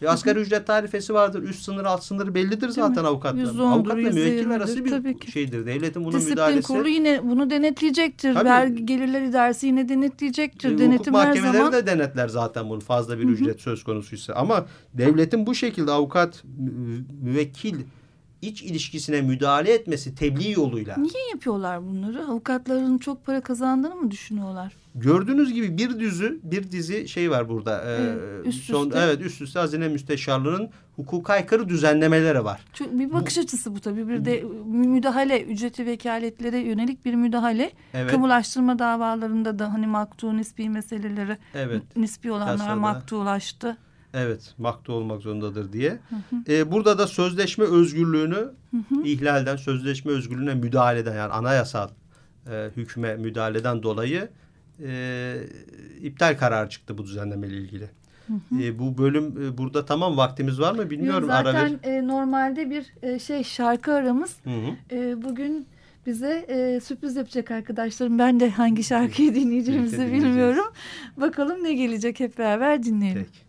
E, asgari ücret tarifesi vardır. Üst sınır alt sınır bellidir zaten avukatla. Yüzde ondur, Avukatla müvekkil arası bir Tabii ki. şeydir. Devletin buna Disiplin müdahalesi. kurulu yine bunu denetleyecektir. Tabii. Vergi gelirler idaresi yine denetleyecektir. E, hukuk Denetim her mahkemeleri zaman. de denetler zaten bunu fazla bir ücret söz konusuysa. Ama devletin bu şekilde avukat mü- müvekkil iç ilişkisine müdahale etmesi tebliğ yoluyla. Niye yapıyorlar bunları? Avukatların çok para kazandığını mı düşünüyorlar? Gördüğünüz gibi bir düzü bir dizi şey var burada. Ee, Evet, üst son, üste. evet üst üste Hazine Müsteşarlığı'nın hukuka aykırı düzenlemeleri var. Çok, bir bakış açısı bu tabii. Bir de müdahale, ücreti vekaletlere yönelik bir müdahale. Evet. Kamulaştırma davalarında da hani maktu nispi meseleleri Evet. nispi olanlar Yasada. maktulaştı. Evet, maktu olmak zorundadır diye. Ee, burada da sözleşme özgürlüğünü ihlalden, sözleşme özgürlüğüne müdahaleden yani anayasal e, hükme müdahaleden dolayı e, iptal kararı çıktı bu düzenlemeyle ilgili. E, bu bölüm e, burada tamam vaktimiz var mı bilmiyorum. Yok, zaten Ara e, normalde bir e, şey şarkı aramız. Hı hı. E, bugün bize e, sürpriz yapacak arkadaşlarım. Ben de hangi şarkıyı dinleyeceğimizi bilmiyorum. Bakalım ne gelecek hep beraber dinleyelim. Peki.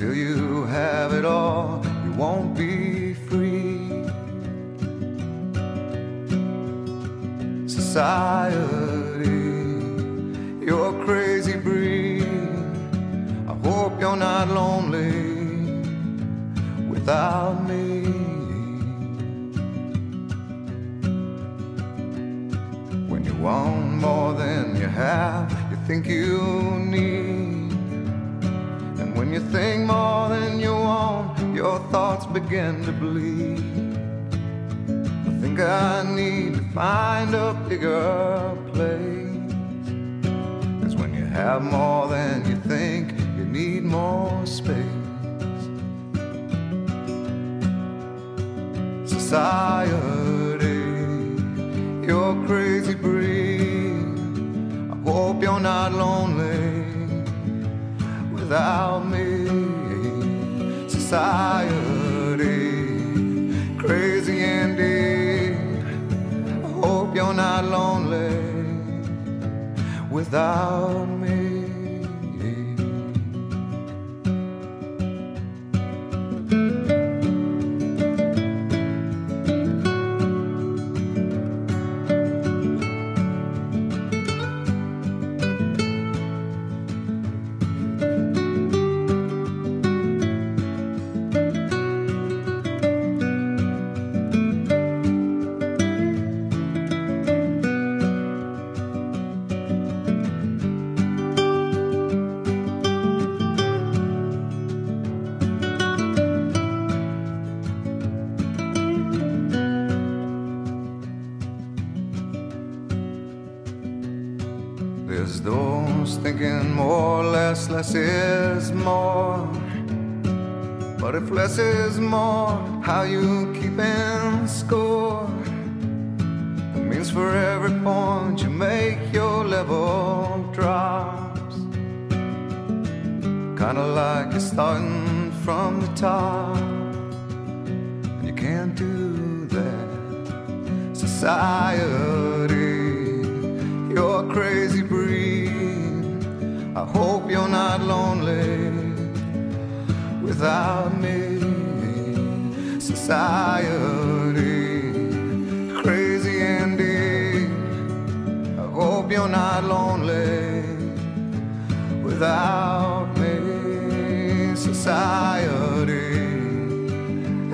Until you have it all, you won't be free. Society, you're a crazy breed. I hope you're not lonely without me. When you want more than you have, you think you need. When you think more than you want, your thoughts begin to bleed. I think I need to find a bigger place. Cause when you have more than you think, you need more space. Society, you're crazy breed. I hope you're not lonely without me. Society, crazy indeed. I hope you're not lonely without me. Is more, lonely without me. Society,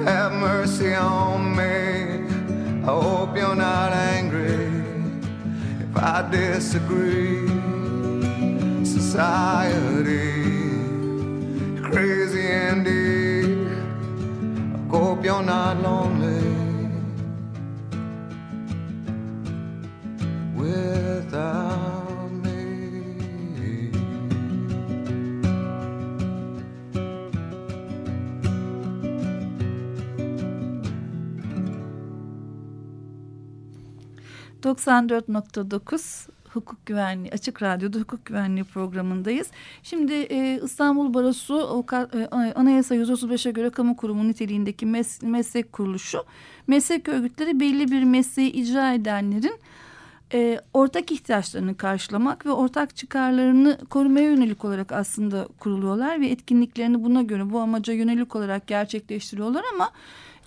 have mercy on me. I hope you're not angry if I disagree. Society, crazy indeed. I hope you're not lonely without 94.9 hukuk güvenliği açık radyoda hukuk güvenliği programındayız. Şimdi e, İstanbul Barosu Avukat- e, Anayasa 135'e göre kamu kurumu niteliğindeki mes- meslek kuruluşu meslek örgütleri belli bir mesleği icra edenlerin e, ortak ihtiyaçlarını karşılamak ve ortak çıkarlarını korumaya yönelik olarak aslında kuruluyorlar ve etkinliklerini buna göre bu amaca yönelik olarak gerçekleştiriyorlar ama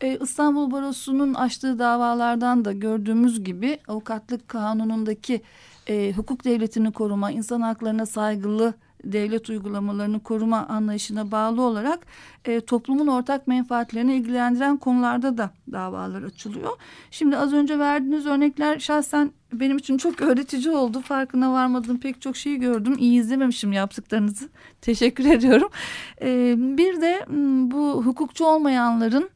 e, İstanbul Barosu'nun açtığı davalardan da gördüğümüz gibi avukatlık kanunundaki e, hukuk devletini koruma, insan haklarına saygılı devlet uygulamalarını koruma anlayışına bağlı olarak e, toplumun ortak menfaatlerini ilgilendiren konularda da davalar açılıyor. Şimdi az önce verdiğiniz örnekler şahsen benim için çok öğretici oldu. Farkına varmadığım pek çok şeyi gördüm. İyi izlememişim yaptıklarınızı. Teşekkür ediyorum. E, bir de bu hukukçu olmayanların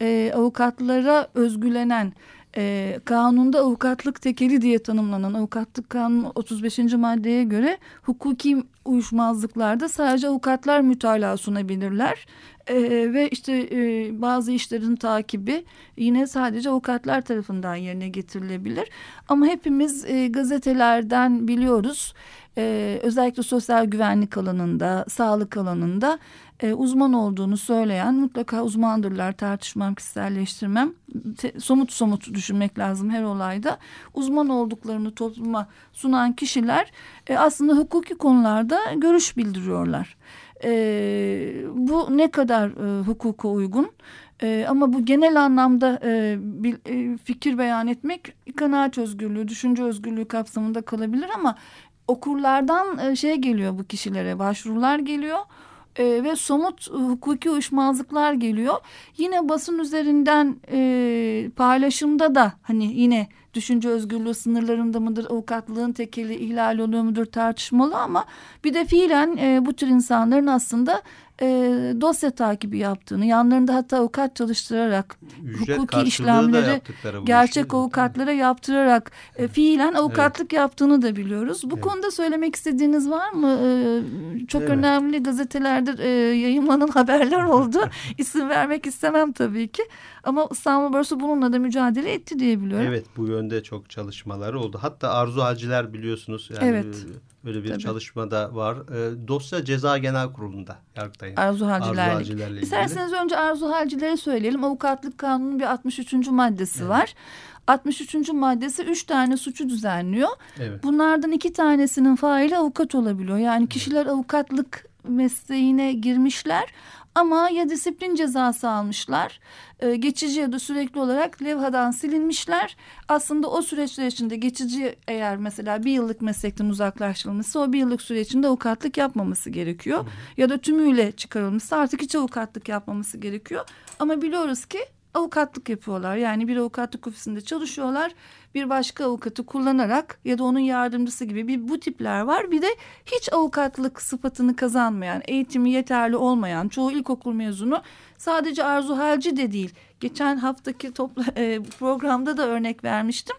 e, avukatlara özgülenen e, kanunda avukatlık tekeli diye tanımlanan avukatlık kanunu 35. maddeye göre hukuki uyuşmazlıklarda sadece avukatlar mütalaa sunabilirler. E, ve işte e, bazı işlerin takibi yine sadece avukatlar tarafından yerine getirilebilir. Ama hepimiz e, gazetelerden biliyoruz e, özellikle sosyal güvenlik alanında, sağlık alanında e, uzman olduğunu söyleyen mutlaka uzmandırlar tartışmam, kişiselleştirmem. Te, somut somut düşünmek lazım her olayda. Uzman olduklarını topluma sunan kişiler e, aslında hukuki konularda görüş bildiriyorlar. E, bu ne kadar e, hukuka uygun? E, ama bu genel anlamda e, bir, e, fikir beyan etmek kanaat özgürlüğü, düşünce özgürlüğü kapsamında kalabilir ama okurlardan e, şey geliyor bu kişilere başvurular geliyor e, ve somut hukuki uyuşmazlıklar geliyor. Yine basın üzerinden e, paylaşımda da hani yine düşünce özgürlüğü sınırlarında mıdır, avukatlığın tekeli ihlal oluyor mudur tartışmalı ama bir de fiilen e, bu tür insanların aslında e, dosya takibi yaptığını, yanlarında hatta avukat çalıştırarak Ücret hukuki işlemleri gerçek işi, avukatlara yaptırarak e, fiilen avukatlık evet. yaptığını da biliyoruz. Bu evet. konuda söylemek istediğiniz var mı? E, çok evet. önemli gazetelerde e, yayınlanan haberler oldu. İsim vermek istemem tabii ki. Ama İstanbul Barosu bununla da mücadele etti diye biliyorum. Evet bu yönde çok çalışmaları oldu. Hatta Arzu Haciler biliyorsunuz. Yani evet. Böyle bir Tabii. çalışma da var. E, dosya Ceza Genel Kurulu'nda Yargıtay'ın. Arzu Halciler'le. İsterseniz önce Arzu Halciler'i söyleyelim. Avukatlık Kanunu'nun bir 63. maddesi evet. var. 63. maddesi üç tane suçu düzenliyor. Evet. Bunlardan iki tanesinin faili avukat olabiliyor. Yani kişiler avukatlık mesleğine girmişler ama ya disiplin cezası almışlar, e, geçici ya da sürekli olarak levhadan silinmişler. Aslında o süreçler içinde geçici eğer mesela bir yıllık meslekten uzaklaştırılmışsa o bir yıllık süre içinde avukatlık yapmaması gerekiyor. Ya da tümüyle çıkarılmışsa artık hiç avukatlık yapmaması gerekiyor. Ama biliyoruz ki avukatlık yapıyorlar. Yani bir avukatlık ofisinde çalışıyorlar. Bir başka avukatı kullanarak ya da onun yardımcısı gibi bir bu tipler var. Bir de hiç avukatlık sıfatını kazanmayan, eğitimi yeterli olmayan, çoğu ilkokul mezunu sadece Arzu Halci de değil. Geçen haftaki topla, e, programda da örnek vermiştim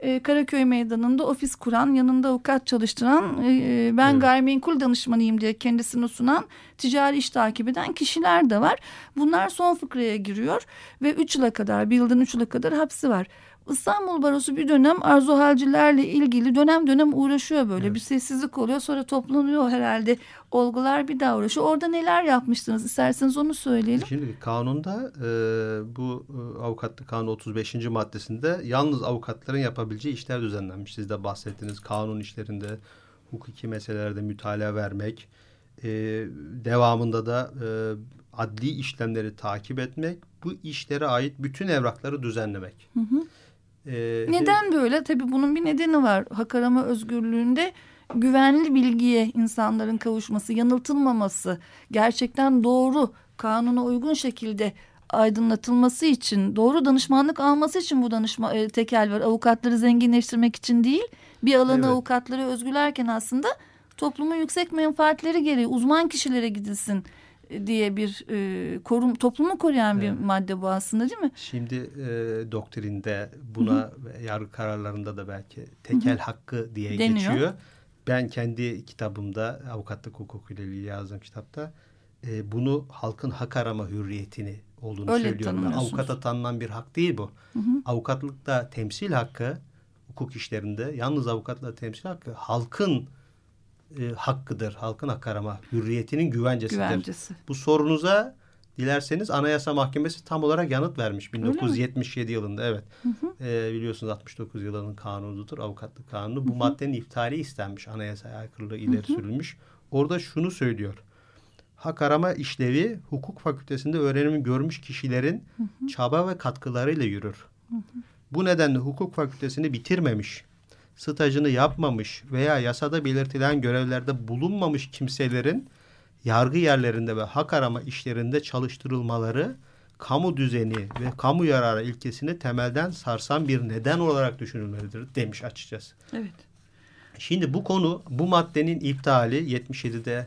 e, Karaköy Meydanı'nda ofis kuran, yanında avukat çalıştıran, e, e, ben evet. gayrimenkul danışmanıyım diye kendisini sunan, ticari iş takip eden kişiler de var. Bunlar son fıkraya giriyor ve üç yıla kadar, bir yıldan üç yıla kadar hapsi var. İstanbul Barosu bir dönem Arzu Halcilerle ilgili dönem dönem uğraşıyor böyle. Evet. Bir sessizlik oluyor sonra toplanıyor herhalde. Olgular bir daha uğraşıyor. Orada neler yapmıştınız? İsterseniz onu söyleyelim. Şimdi kanunda e, bu e, avukatlık kanunu 35. maddesinde yalnız avukatların yapabileceği işler düzenlenmiş. Siz de bahsettiniz kanun işlerinde hukuki meselelerde mütalaa vermek. E, devamında da e, adli işlemleri takip etmek. Bu işlere ait bütün evrakları düzenlemek. Hı hı. Ee, Neden böyle? Tabii bunun bir nedeni var. Hak arama özgürlüğünde güvenli bilgiye insanların kavuşması, yanıltılmaması, gerçekten doğru, kanuna uygun şekilde aydınlatılması için, doğru danışmanlık alması için bu danışma e, tekel var. Avukatları zenginleştirmek için değil, bir alanı evet. avukatları özgülerken aslında toplumun yüksek menfaatleri gereği uzman kişilere gidilsin diye bir e, korum toplumu koruyan evet. bir madde bu aslında değil mi? Şimdi e, doktrinde buna Hı -hı. yargı kararlarında da belki tekel Hı -hı. hakkı diye Deniyor. geçiyor. Ben kendi kitabımda avukatlık hukuku ile ilgili yazdığım kitapta e, bunu halkın hak arama hürriyetini olduğunu Öyle söylüyorum. Avukata tanınan bir hak değil bu. Hı hı. Avukatlıkta temsil hakkı hukuk işlerinde yalnız avukatla temsil hakkı halkın e, hakkıdır. Halkın hak arama hürriyetinin güvencesidir. Güvencesi. Bu sorunuza dilerseniz Anayasa Mahkemesi tam olarak yanıt vermiş 1977 yılında evet. Hı hı. E, biliyorsunuz 69 yılının kanunudur avukatlık kanunu. Bu hı hı. maddenin iptali istenmiş anayasaya aykırılığı ileri hı hı. sürülmüş. Orada şunu söylüyor. Hak arama işlevi hukuk fakültesinde öğrenimi görmüş kişilerin hı hı. çaba ve katkılarıyla yürür. Hı hı. Bu nedenle hukuk fakültesini bitirmemiş stajını yapmamış veya yasada belirtilen görevlerde bulunmamış kimselerin yargı yerlerinde ve hak arama işlerinde çalıştırılmaları kamu düzeni ve kamu yararı ilkesini temelden sarsan bir neden olarak düşünülmelidir demiş açıkçası. Evet. Şimdi bu konu bu maddenin iptali 77'de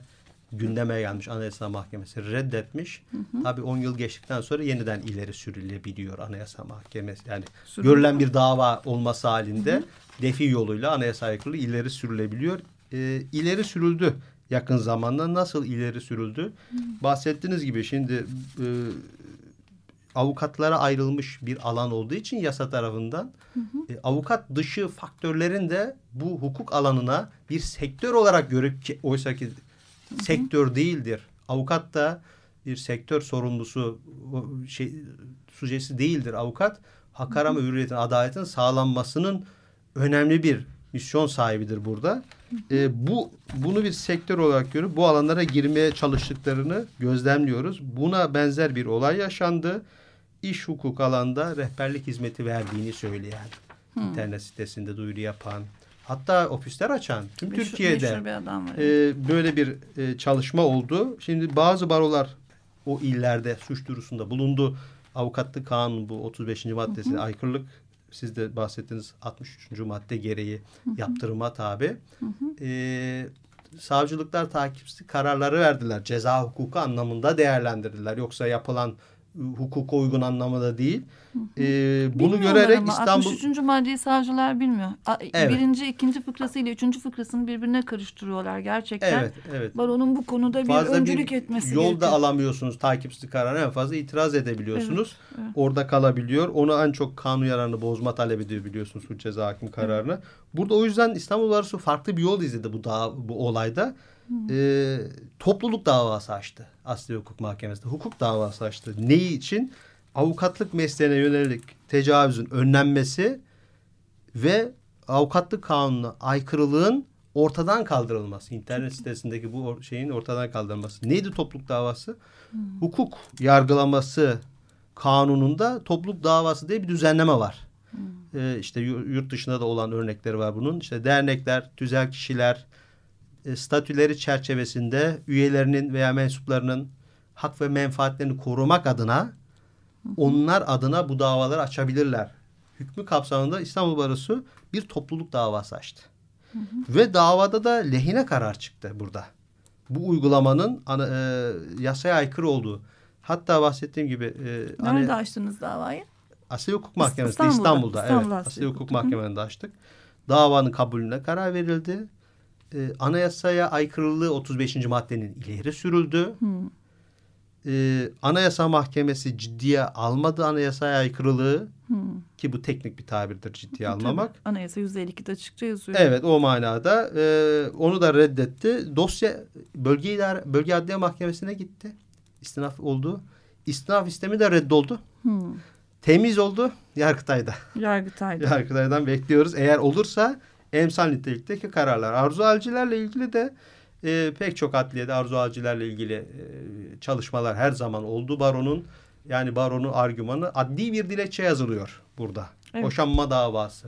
gündeme gelmiş Anayasa Mahkemesi reddetmiş. Hı hı. Tabii 10 yıl geçtikten sonra yeniden ileri sürülebiliyor Anayasa Mahkemesi. Yani Sürü. görülen bir dava olması halinde hı hı. defi yoluyla anayasa aykırılığı ileri sürülebiliyor. Ee, ileri sürüldü yakın zamanda. Nasıl ileri sürüldü? Hı. Bahsettiğiniz gibi şimdi e, avukatlara ayrılmış bir alan olduğu için yasa tarafından hı hı. E, avukat dışı faktörlerin de bu hukuk alanına bir sektör olarak görüp ki oysa ki sektör değildir. Avukat da bir sektör sorumlusu şey sujesi değildir. Avukat hak arama hürriyetin, adaletin sağlanmasının önemli bir misyon sahibidir burada. E, bu bunu bir sektör olarak görüp bu alanlara girmeye çalıştıklarını gözlemliyoruz. Buna benzer bir olay yaşandı iş hukuk alanda rehberlik hizmeti verdiğini söyleyen, hmm. internet sitesinde duyuru yapan, hatta ofisler açan tüm meşhur, Türkiye'de meşhur bir adam var. E, böyle bir e, çalışma oldu. Şimdi bazı barolar o illerde suç duyurusunda bulundu. Avukatlık kanun bu 35. maddesine hı aykırılık siz de bahsettiğiniz 63. madde gereği hı hı. yaptırıma tabi. Hı hı. E, savcılıklar takipçisi kararları verdiler. Ceza hukuku anlamında değerlendirdiler. Yoksa yapılan hukuka uygun anlamında değil. Ee, bunu görerek ama, İstanbul... 63. maddeyi savcılar bilmiyor. Evet. Birinci, ikinci fıkrası ile üçüncü fıkrasını birbirine karıştırıyorlar gerçekten. Evet, evet. Baronun bu konuda fazla bir öncülük bir etmesi Yolda gerekiyor. alamıyorsunuz takipsiz kararı en fazla itiraz edebiliyorsunuz. Evet, evet. Orada kalabiliyor. Onu en çok kanun yararını bozma talep ediyor biliyorsunuz suç ceza hakim kararını. Evet. Burada o yüzden İstanbul Barosu farklı bir yol izledi bu, da, bu olayda e, topluluk davası açtı Asli Hukuk Mahkemesi'nde. Hukuk davası açtı. Neyi için? Avukatlık mesleğine yönelik tecavüzün önlenmesi ve avukatlık kanununa aykırılığın ortadan kaldırılması. İnternet sitesindeki bu şeyin ortadan kaldırılması. Neydi topluluk davası? Hmm. Hukuk yargılaması kanununda topluluk davası diye bir düzenleme var. Hmm. Ee, işte yurt dışında da olan örnekleri var bunun. İşte dernekler, tüzel kişiler, e, statüleri çerçevesinde üyelerinin veya mensuplarının hak ve menfaatlerini korumak adına onlar adına bu davaları açabilirler. Hükmü kapsamında İstanbul Barosu bir topluluk davası açtı. Hı hı. Ve davada da lehine karar çıktı burada. Bu uygulamanın ana, e, yasaya aykırı olduğu. Hatta bahsettiğim gibi. E, Nerede hani, açtınız davayı? Asya Hukuk Mahkemesi'nde İstanbul'da. İstanbul'da, İstanbul'da evet. Asya Hukuk Mahkemesi'nde açtık. Davanın kabulüne karar verildi e, anayasaya aykırılığı 35. maddenin ileri sürüldü. Hmm. E, anayasa mahkemesi ciddiye almadı anayasaya aykırılığı hmm. ki bu teknik bir tabirdir ciddiye Tabii, almamak. Anayasa 152'de açıkça yazıyor. Evet o manada e, onu da reddetti. Dosya bölge idare, bölge adliye mahkemesine gitti. İstinaf oldu. İstinaf istemi de reddoldu. Hmm. Temiz oldu Yargıtay'da. Yargıtay'da. Yargıtay'dan bekliyoruz. Eğer olursa emsal nitelikteki kararlar. Arzu halcilerle ilgili de e, pek çok adliyede arzu halcilerle ilgili e, çalışmalar her zaman oldu. Baronun yani baronun argümanı adli bir dilekçe yazılıyor burada. Evet. Boşanma davası,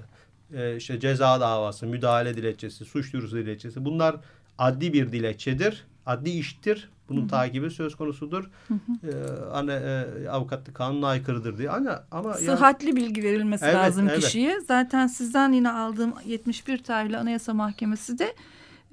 e, işte ceza davası, müdahale dilekçesi, suç duyurusu dilekçesi bunlar adli bir dilekçedir. Adli iştir. Bunun hı hı. takibi söz konusudur. Hı hı. Ee, hani e, avukatlık kanuna aykırıdır diye. Ama, ama Sıhhatli yani, bilgi verilmesi evet, lazım evet. kişiye. Zaten sizden yine aldığım 71 tarihli Anayasa Mahkemesi de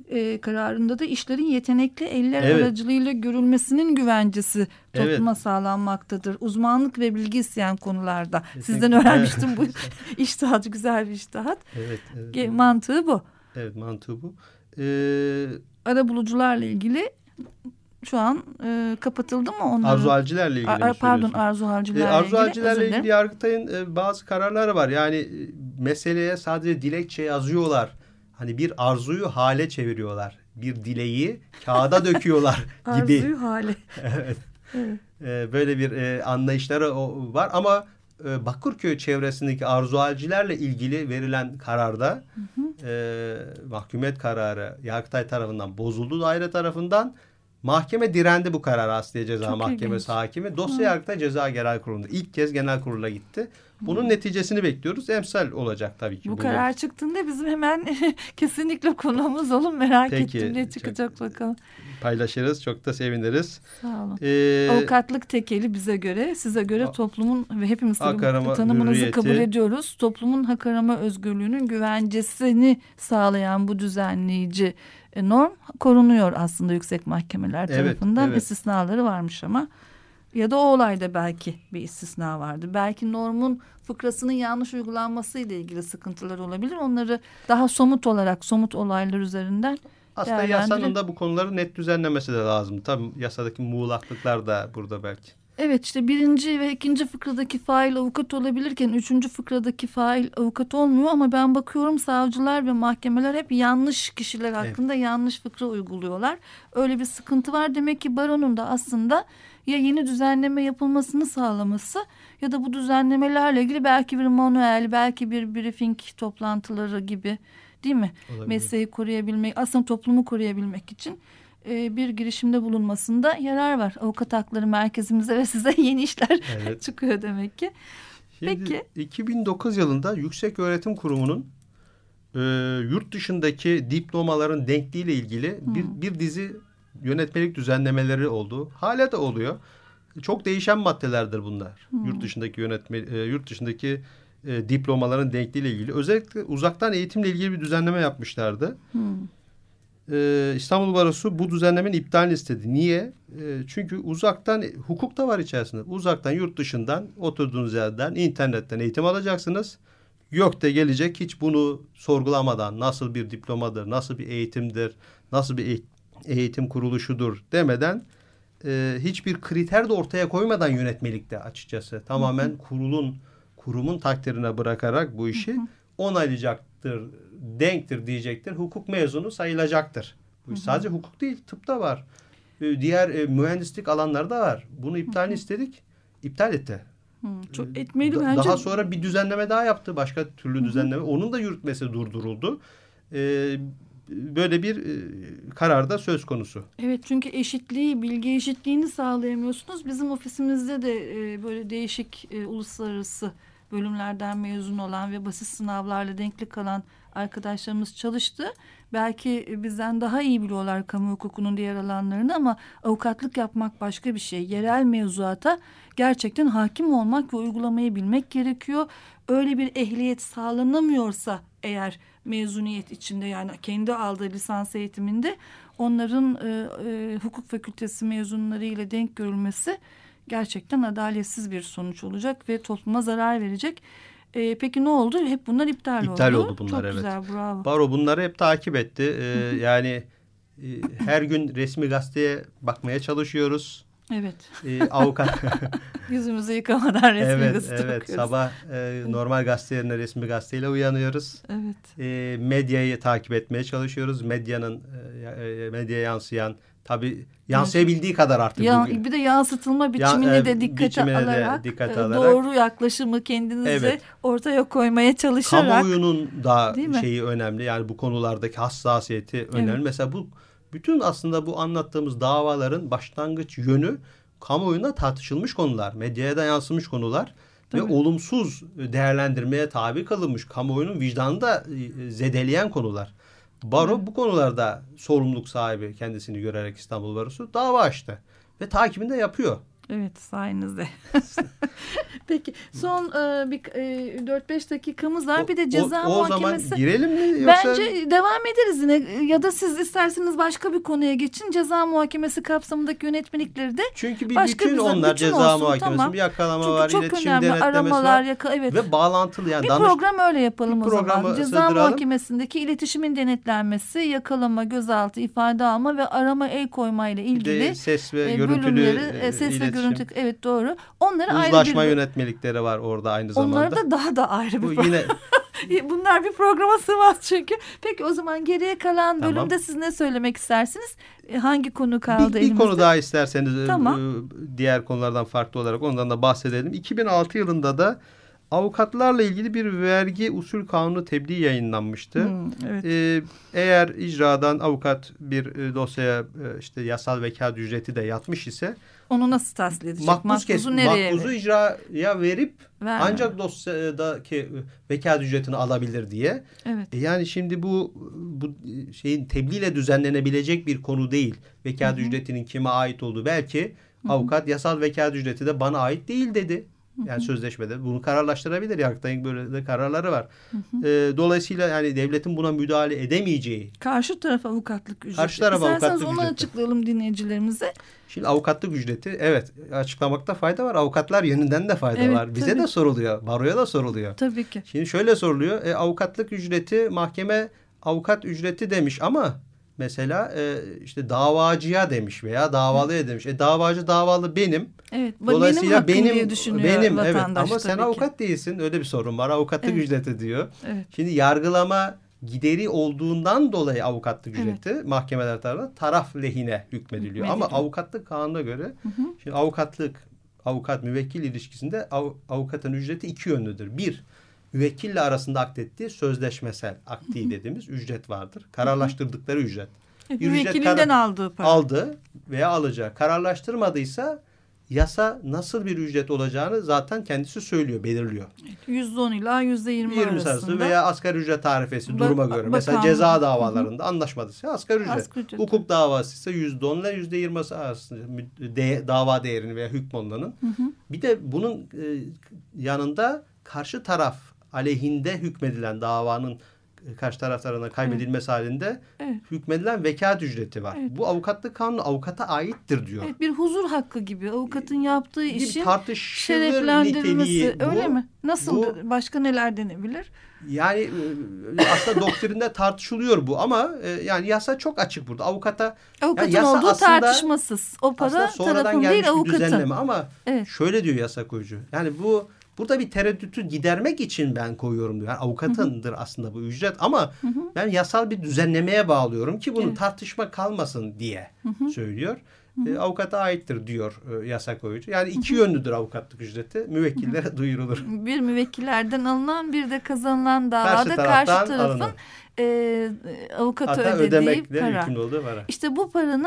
e, kararında da işlerin yetenekli eller evet. aracılığıyla görülmesinin güvencesi topluma evet. sağlanmaktadır. Uzmanlık ve bilgi isteyen konularda. Kesinlikle. Sizden öğrenmiştim bu iştahat güzel bir iştahat. Evet, evet. Mantığı bu. Evet mantığı bu. Ee, Ara bulucularla ilgili şu an e, kapatıldı mı onların? Arzu halcilerle ilgili Ar Pardon arzu halcilerle e, Arzu halcilerle ilgili, ilgili Yargıtay'ın e, bazı kararları var. Yani e, meseleye sadece dilekçe yazıyorlar. Hani bir arzuyu hale çeviriyorlar. Bir dileği kağıda döküyorlar gibi. Arzuyu hale. evet. evet. E, böyle bir e, anlayışları o, var ama e, Bakırköy çevresindeki arzu halcilerle ilgili verilen kararda hı hı. E, mahkumiyet kararı Yargıtay tarafından bozuldu daire tarafından Mahkeme direndi bu karar Asliye Ceza Çok Mahkemesi ilginç. hakimi. Dosya Yargıtay Ceza Genel Kurulu'nda. ilk kez genel kurula gitti. Bunun neticesini bekliyoruz. Emsal olacak tabii ki. Bu karar çıktığında bizim hemen kesinlikle konuğumuz olun merak Peki, ettim ne çıkacak çok- bakalım. Paylaşırız. Çok da seviniriz. Sağ olun. Ee, Avukatlık tekeli bize göre, size göre toplumun ve hepimiz tabii tanımınızı hürriyeti. kabul ediyoruz. Toplumun hak arama özgürlüğünün güvencesini sağlayan bu düzenleyici e, norm korunuyor aslında yüksek mahkemeler Evet, tarafından. evet. İstisnaları varmış ama ya da o olayda belki bir istisna vardı. Belki normun fıkrasının yanlış uygulanması ile ilgili sıkıntılar olabilir. Onları daha somut olarak somut olaylar üzerinden aslında yasanın da bu konuları net düzenlemesi de lazım. Tabii yasadaki muğlaklıklar da burada belki. Evet işte birinci ve ikinci fıkradaki fail avukat olabilirken üçüncü fıkradaki fail avukat olmuyor ama ben bakıyorum savcılar ve mahkemeler hep yanlış kişiler hakkında yanlış fıkra uyguluyorlar. Öyle bir sıkıntı var demek ki baronun da aslında ya yeni düzenleme yapılmasını sağlaması ya da bu düzenlemelerle ilgili belki bir manuel belki bir briefing toplantıları gibi değil mi? Olabilir. Mesleği koruyabilmek aslında toplumu koruyabilmek için e, bir girişimde bulunmasında yarar var. Avukat Hakları Merkezimize ve size yeni işler Evet. çıkıyor demek ki. Şimdi Peki. 2009 yılında Yüksek Öğretim Kurumu'nun e, yurt dışındaki diplomaların denkliğiyle ilgili bir, bir dizi yönetmelik düzenlemeleri oldu. Hala da oluyor. Çok değişen maddelerdir bunlar. Yurt dışındaki yönetme e, yurt dışındaki e, diplomaların denkliğiyle ilgili. Özellikle uzaktan eğitimle ilgili bir düzenleme yapmışlardı. Ee, İstanbul Barosu bu düzenlemenin iptalini istedi. Niye? Ee, çünkü uzaktan hukuk da var içerisinde. Uzaktan yurt dışından oturduğunuz yerden internetten eğitim alacaksınız. Yok da gelecek hiç bunu sorgulamadan nasıl bir diplomadır, nasıl bir eğitimdir, nasıl bir eğitim kuruluşudur demeden e, hiçbir kriter de ortaya koymadan yönetmelikte açıkçası. Tamamen kurulun, kurumun takdirine bırakarak bu işi onaylayacaktır, denktir diyecektir. Hukuk mezunu sayılacaktır. Bu iş sadece hukuk değil, tıpta var. E, Diğer e, mühendislik alanlarda var. Bunu iptalini istedik. iptal etti. Hı, çok etmeli Da- bence. Daha sonra bir düzenleme daha yaptı. Başka türlü düzenleme. Onun da yürütmesi durduruldu. E, böyle bir e, karar da söz konusu. Evet çünkü eşitliği, bilgi eşitliğini sağlayamıyorsunuz. Bizim ofisimizde de e, böyle değişik e, uluslararası bölümlerden mezun olan ve basit sınavlarla denklik alan arkadaşlarımız çalıştı. Belki bizden daha iyi biliyorlar kamu hukukunun diğer alanlarını ama avukatlık yapmak başka bir şey. Yerel mevzuata gerçekten hakim olmak ve uygulamayı bilmek gerekiyor. Öyle bir ehliyet sağlanamıyorsa eğer mezuniyet içinde yani kendi aldığı lisans eğitiminde onların e, e, hukuk fakültesi mezunlarıyla denk görülmesi gerçekten adaletsiz bir sonuç olacak ve topluma zarar verecek. E, peki ne oldu? Hep bunlar iptal, İptal oldu. oldu bunlar, Çok evet. güzel bravo. Baro bunları hep takip etti. Ee, yani e, her gün resmi gazeteye bakmaya çalışıyoruz. Evet. Ee, avukat Yüzümüzü yıkamadan resmi evet gazete evet okuyoruz. sabah e, normal gazete yerine resmi gazeteyle uyanıyoruz. Evet. E, medyayı takip etmeye çalışıyoruz. Medyanın e, e, medyaya yansıyan tabi yansıyabildiği kadar artık Ya, bugün. bir de yansıtılma Ya, biçimini e, de dikkate biçimine de alarak, dikkate e, alarak. doğru yaklaşımı kendinizce Evet. ortaya koymaya çalışarak. Kamuoyunun da şeyi önemli. Yani bu konulardaki hassasiyeti önemli. Evet. Mesela bu bütün aslında bu anlattığımız davaların başlangıç yönü kamuoyunda tartışılmış konular, medyaya da yansımış konular Tabii. ve olumsuz değerlendirmeye tabi kalınmış, kamuoyunun vicdanını da e, zedeleyen konular. Baro bu konularda sorumluluk sahibi kendisini görerek İstanbul Barosu dava açtı ve takibini de yapıyor. Evet sayenizde. Peki son e, bir e, 4-5 dakikamız var. bir de ceza o, o zaman muhakemesi. girelim mi yoksa? Bence devam ederiz yine ya da siz isterseniz başka bir konuya geçin. Ceza muhakemesi kapsamındaki yönetmelikleri de Çünkü bir Başka bütün bir- onlar bütün ceza olsun, muhakemesi, tamam. bir yakalama çünkü var, çok iletişim önemli denetlemesi aramalar var yaka evet. ve bağlantılı yani bir danış program öyle yapalım Bir o zaman. Ceza sığdıralım. muhakemesindeki iletişimin denetlenmesi, yakalama, gözaltı, ifade alma ve arama el koyma ile bir ilgili de ses ve e, görüntülü bölümleri, e, e, ses ve iletişim. Görüntü evet doğru. Onları ayrı Uzlaşma bir yönetmelikleri var orada aynı zamanda. Onları da daha da ayrı Bu bir yine Bunlar bir programa sığmaz çünkü. Peki o zaman geriye kalan Tamam. bölümde siz ne söylemek istersiniz? E, Hangi konu kaldı bir, bir elimizde? konu daha isterseniz e, Tamam. e, diğer konulardan farklı olarak ondan da bahsedelim. 2006 yılında da avukatlarla ilgili bir vergi usul kanunu tebliğ yayınlanmıştı. Hmm, evet. Ee, eğer icradan avukat bir e, dosyaya e, işte yasal vekalet ücreti de yatmış ise Onu nasıl tahsil edecek? makbuz kes, Makbuzu nereye? makbuzu icraya verip Vermiyor. ancak dosyadaki e, vekalet ücretini alabilir diye. Evet. E, Yani şimdi bu bu şeyin tebliğle düzenlenebilecek bir konu değil. Vekalet ücretinin kime ait olduğu belki avukat yasal vekalet ücreti de bana ait değil dedi. Yani sözleşmede bunu kararlaştırabilir. Yargıtay'ın böyle de kararları var. E, dolayısıyla yani devletin buna müdahale edemeyeceği. Karşı taraf avukatlık ücreti. Karşı taraf İsterseniz avukatlık onu ücreti. açıklayalım dinleyicilerimize. Şimdi avukatlık ücreti evet açıklamakta fayda var. Avukatlar yönünden de fayda Evet, var. Bize tabii. de soruluyor. Baroya da soruluyor. Tabii ki. Şimdi şöyle soruluyor. E, avukatlık ücreti mahkeme avukat ücreti demiş ama mesela e, işte davacıya demiş veya davalıya demiş. E, davacı davalı benim. Evet. Dolayısıyla benim benim diye düşünüyor benim evet ama sen tabii ki. avukat değilsin. Öyle bir sorun var. Avukatlık Evet. ücreti diyor. Evet. Şimdi yargılama gideri olduğundan dolayı avukatlık Evet. ücreti mahkemeler tarafından taraf lehine hükmediliyor. Ama Hükmediliyor. avukatlık kanuna göre şimdi avukatlık avukat müvekkil ilişkisinde av- avukatın ücreti iki yönlüdür. Bir, müvekkille arasında aktettiği sözleşmesel akdi dediğimiz ücret vardır. Kararlaştırdıkları ücret. Müvekkilinden karar- aldığı para. Aldı veya alacağı. Kararlaştırmadıysa yasa nasıl bir ücret olacağını zaten kendisi söylüyor, belirliyor. %10 ila %20 20 arasında. arası veya asgari ücret tarifesi Ba- duruma göre. Mesela bakan- ceza davalarında anlaşmadıysa asgari ücret. Asgari ücret. Hukuk davası ise %10 ile %20 arasında mü- de- dava değerini veya hükmolunun. Bir de bunun e, yanında karşı taraf aleyhinde hükmedilen davanın e, karşı taraf tarafından kaybedilmesi halinde Evet. hükmedilen vekalet ücreti var. Evet. Bu avukatlık kanunu avukata aittir diyor. Evet, bir huzur hakkı gibi avukatın yaptığı Bir işin şereflendirilmesi bu. öyle mi? Nasıl bu- başka neler denebilir? Yani e, aslında doktrinde tartışılıyor bu ama e, yani yasa çok açık burada. Avukata Avukatın yasa olduğu aslında- tartışmasız. O para tarafın değil avukatın. düzenleme ama Evet. şöyle diyor yasa koyucu. Yani bu burada bir tereddütü gidermek için ben koyuyorum diyor. Yani avukatındır aslında bu ücret ama ben yasal bir düzenlemeye bağlıyorum ki bunun Evet. tartışma kalmasın diye söylüyor. E, avukata aittir diyor e, yasa koyucu. Yani iki yönlüdür avukatlık ücreti. Müvekkillere duyurulur. Bir müvekkillerden alınan bir de kazanılan davada Karşı karşı, tarafın e, avukata Hatta ödediği para. olduğu para. İşte bu paranın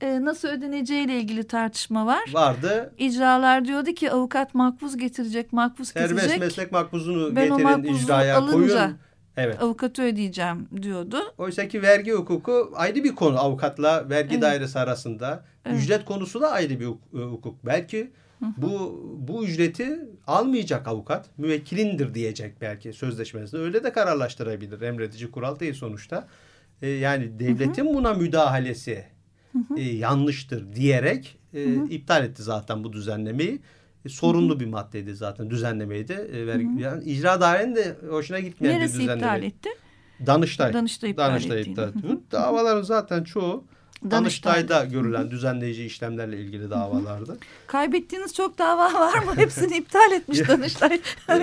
e, nasıl ödeneceğiyle ilgili tartışma var. Vardı. İcralar diyordu ki avukat makbuz getirecek, makbuz Serbest kesecek. meslek makbuzunu Ben o getirin makbuzu icraya alınca- koyun. Evet. Avukatı ödeyeceğim diyordu. Oysa ki vergi hukuku ayrı bir konu avukatla vergi Evet. dairesi arasında. Evet. Ücret konusu da ayrı bir e, hukuk. Belki bu bu ücreti almayacak avukat müvekkilindir diyecek belki sözleşmesinde. Öyle de kararlaştırabilir. Emredici kural değil sonuçta. E, yani devletin buna müdahalesi e, yanlıştır diyerek e, iptal etti zaten bu düzenlemeyi. E, sorunlu bir maddeydi zaten düzenlemeydi. E, vergi, yani icra dairenin de hoşuna gitmeyen bir Neresi düzenleme. iptal etti? Danıştay. Danıştay iptal Danıştay iptal etti. Davaların zaten çoğu Danıştay'da. Danıştay'da görülen düzenleyici işlemlerle ilgili davalardı. Kaybettiğiniz çok dava var mı? Hepsini iptal etmiş Danıştay. Ee,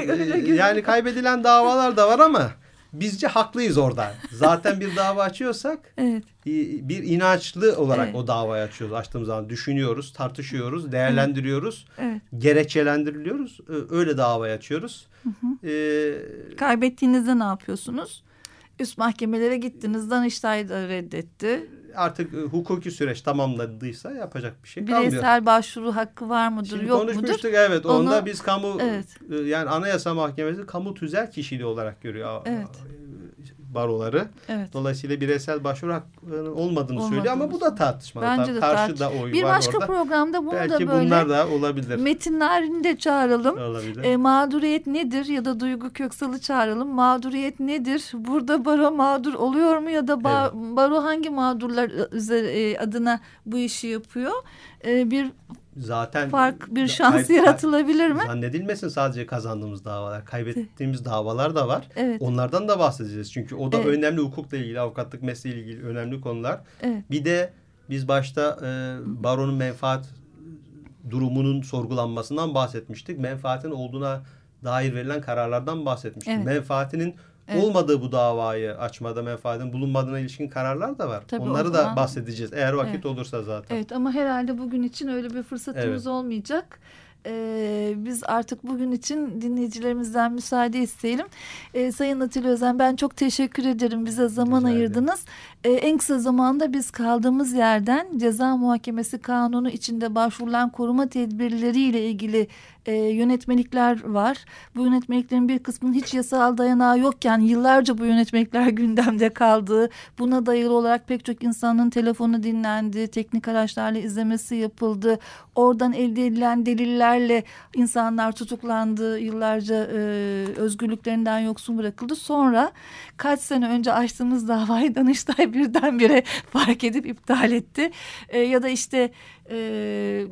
yani kaybedilen davalar da var ama bizce haklıyız orada. Zaten bir dava açıyorsak Evet. i- bir inançlı olarak Evet. o davayı açıyoruz. Açtığımız zaman düşünüyoruz, tartışıyoruz, değerlendiriyoruz, Evet. gerekçelendiriliyoruz. Öyle davayı açıyoruz. Ee, Kaybettiğinizde ne yapıyorsunuz? Üst mahkemelere gittiniz. Danıştay da reddetti. Artık e, hukuki süreç tamamladıysa yapacak bir şey kalmıyor. Bireysel başvuru hakkı var mıdır Şimdi yok mudur? konuşmuştuk evet. Onda Onu- biz kamu Evet. e, yani Anayasa Mahkemesi kamu tüzel kişiliği olarak görüyor Evet. Baroları. Evet. Dolayısıyla bireysel başvuru hakkının olmadığını Olmadığını söylüyor ama bu da tartışmalı. Bence Tabii de Karşı da oy Bir var başka orada. programda bunu Belki da böyle bunlar da olabilir. metinlerini de çağıralım. olabilir. E, mağduriyet nedir ya da Duygu Köksal'ı çağıralım. Mağduriyet nedir? Burada baro mağdur oluyor mu ya da ba- baro hangi mağdurlar üzeri, e, adına bu işi yapıyor? E, bir Zaten fark, bir şans kay- yaratılabilir mi? Zannedilmesin sadece kazandığımız davalar. Kaybettiğimiz davalar da var. Evet. Onlardan da bahsedeceğiz. Çünkü o da Evet. önemli hukukla ilgili, avukatlık mesleğiyle ilgili önemli konular. Evet. Bir de biz başta e, baronun menfaat durumunun sorgulanmasından bahsetmiştik. Menfaatin olduğuna dair verilen kararlardan bahsetmiştik. Evet. Menfaatinin Evet. olmadığı bu davayı açmada menfaatin bulunmadığına ilişkin kararlar da var. Tabii Onları zaman- da bahsedeceğiz eğer vakit Evet. olursa zaten. Evet ama herhalde bugün için öyle bir fırsatımız Evet. olmayacak. E, biz biz artık bugün için dinleyicilerimizden müsaade isteyelim. E, Sayın Atilla Özen ben çok teşekkür ederim. Bize zaman Rica ayırdınız. E, en kısa zamanda biz kaldığımız yerden ceza muhakemesi kanunu içinde başvurulan koruma tedbirleriyle ilgili e, yönetmelikler var. Bu yönetmeliklerin bir kısmının hiç yasal dayanağı yokken yıllarca bu yönetmelikler gündemde kaldı. Buna dayalı olarak pek çok insanın telefonu dinlendi, teknik araçlarla izlemesi yapıldı. Oradan elde edilen delillerle insanlar tutuklandı, yıllarca e, özgürlüklerinden yoksun bırakıldı. Sonra kaç sene önce açtığımız davayı Danıştay birdenbire fark edip iptal etti. E, ya da işte e,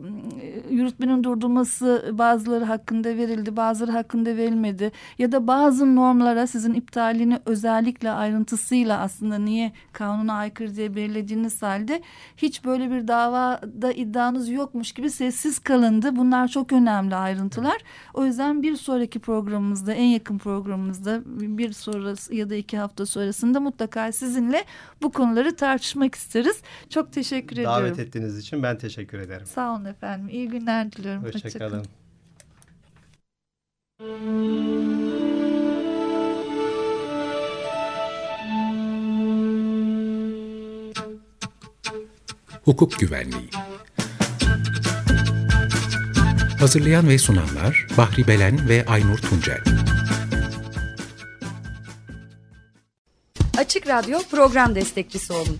yürütmenin durdurması bazıları hakkında verildi, bazıları hakkında verilmedi. Ya da bazı normlara sizin iptalini özellikle ayrıntısıyla aslında niye kanuna aykırı diye belirlediğiniz halde hiç böyle bir davada iddianız yokmuş gibi sessiz kalındı. Bunlar çok önemli ayrıntılar. O yüzden bir sonraki programımızda, en yakın programımızda bir sonrası ya da iki hafta sonrasında mutlaka sizinle bu konuları tartışmak isteriz. Çok teşekkür Davet ediyorum. Davet ettiğiniz için ben teşekkür ederim. Sağ olun efendim. İyi günler diliyorum. Hoşçakalın. Hoşça Hukuk Güvenliği Hazırlayan ve sunanlar Bahri Belen ve Aynur Tuncel Açık Radyo program destekçisi olun.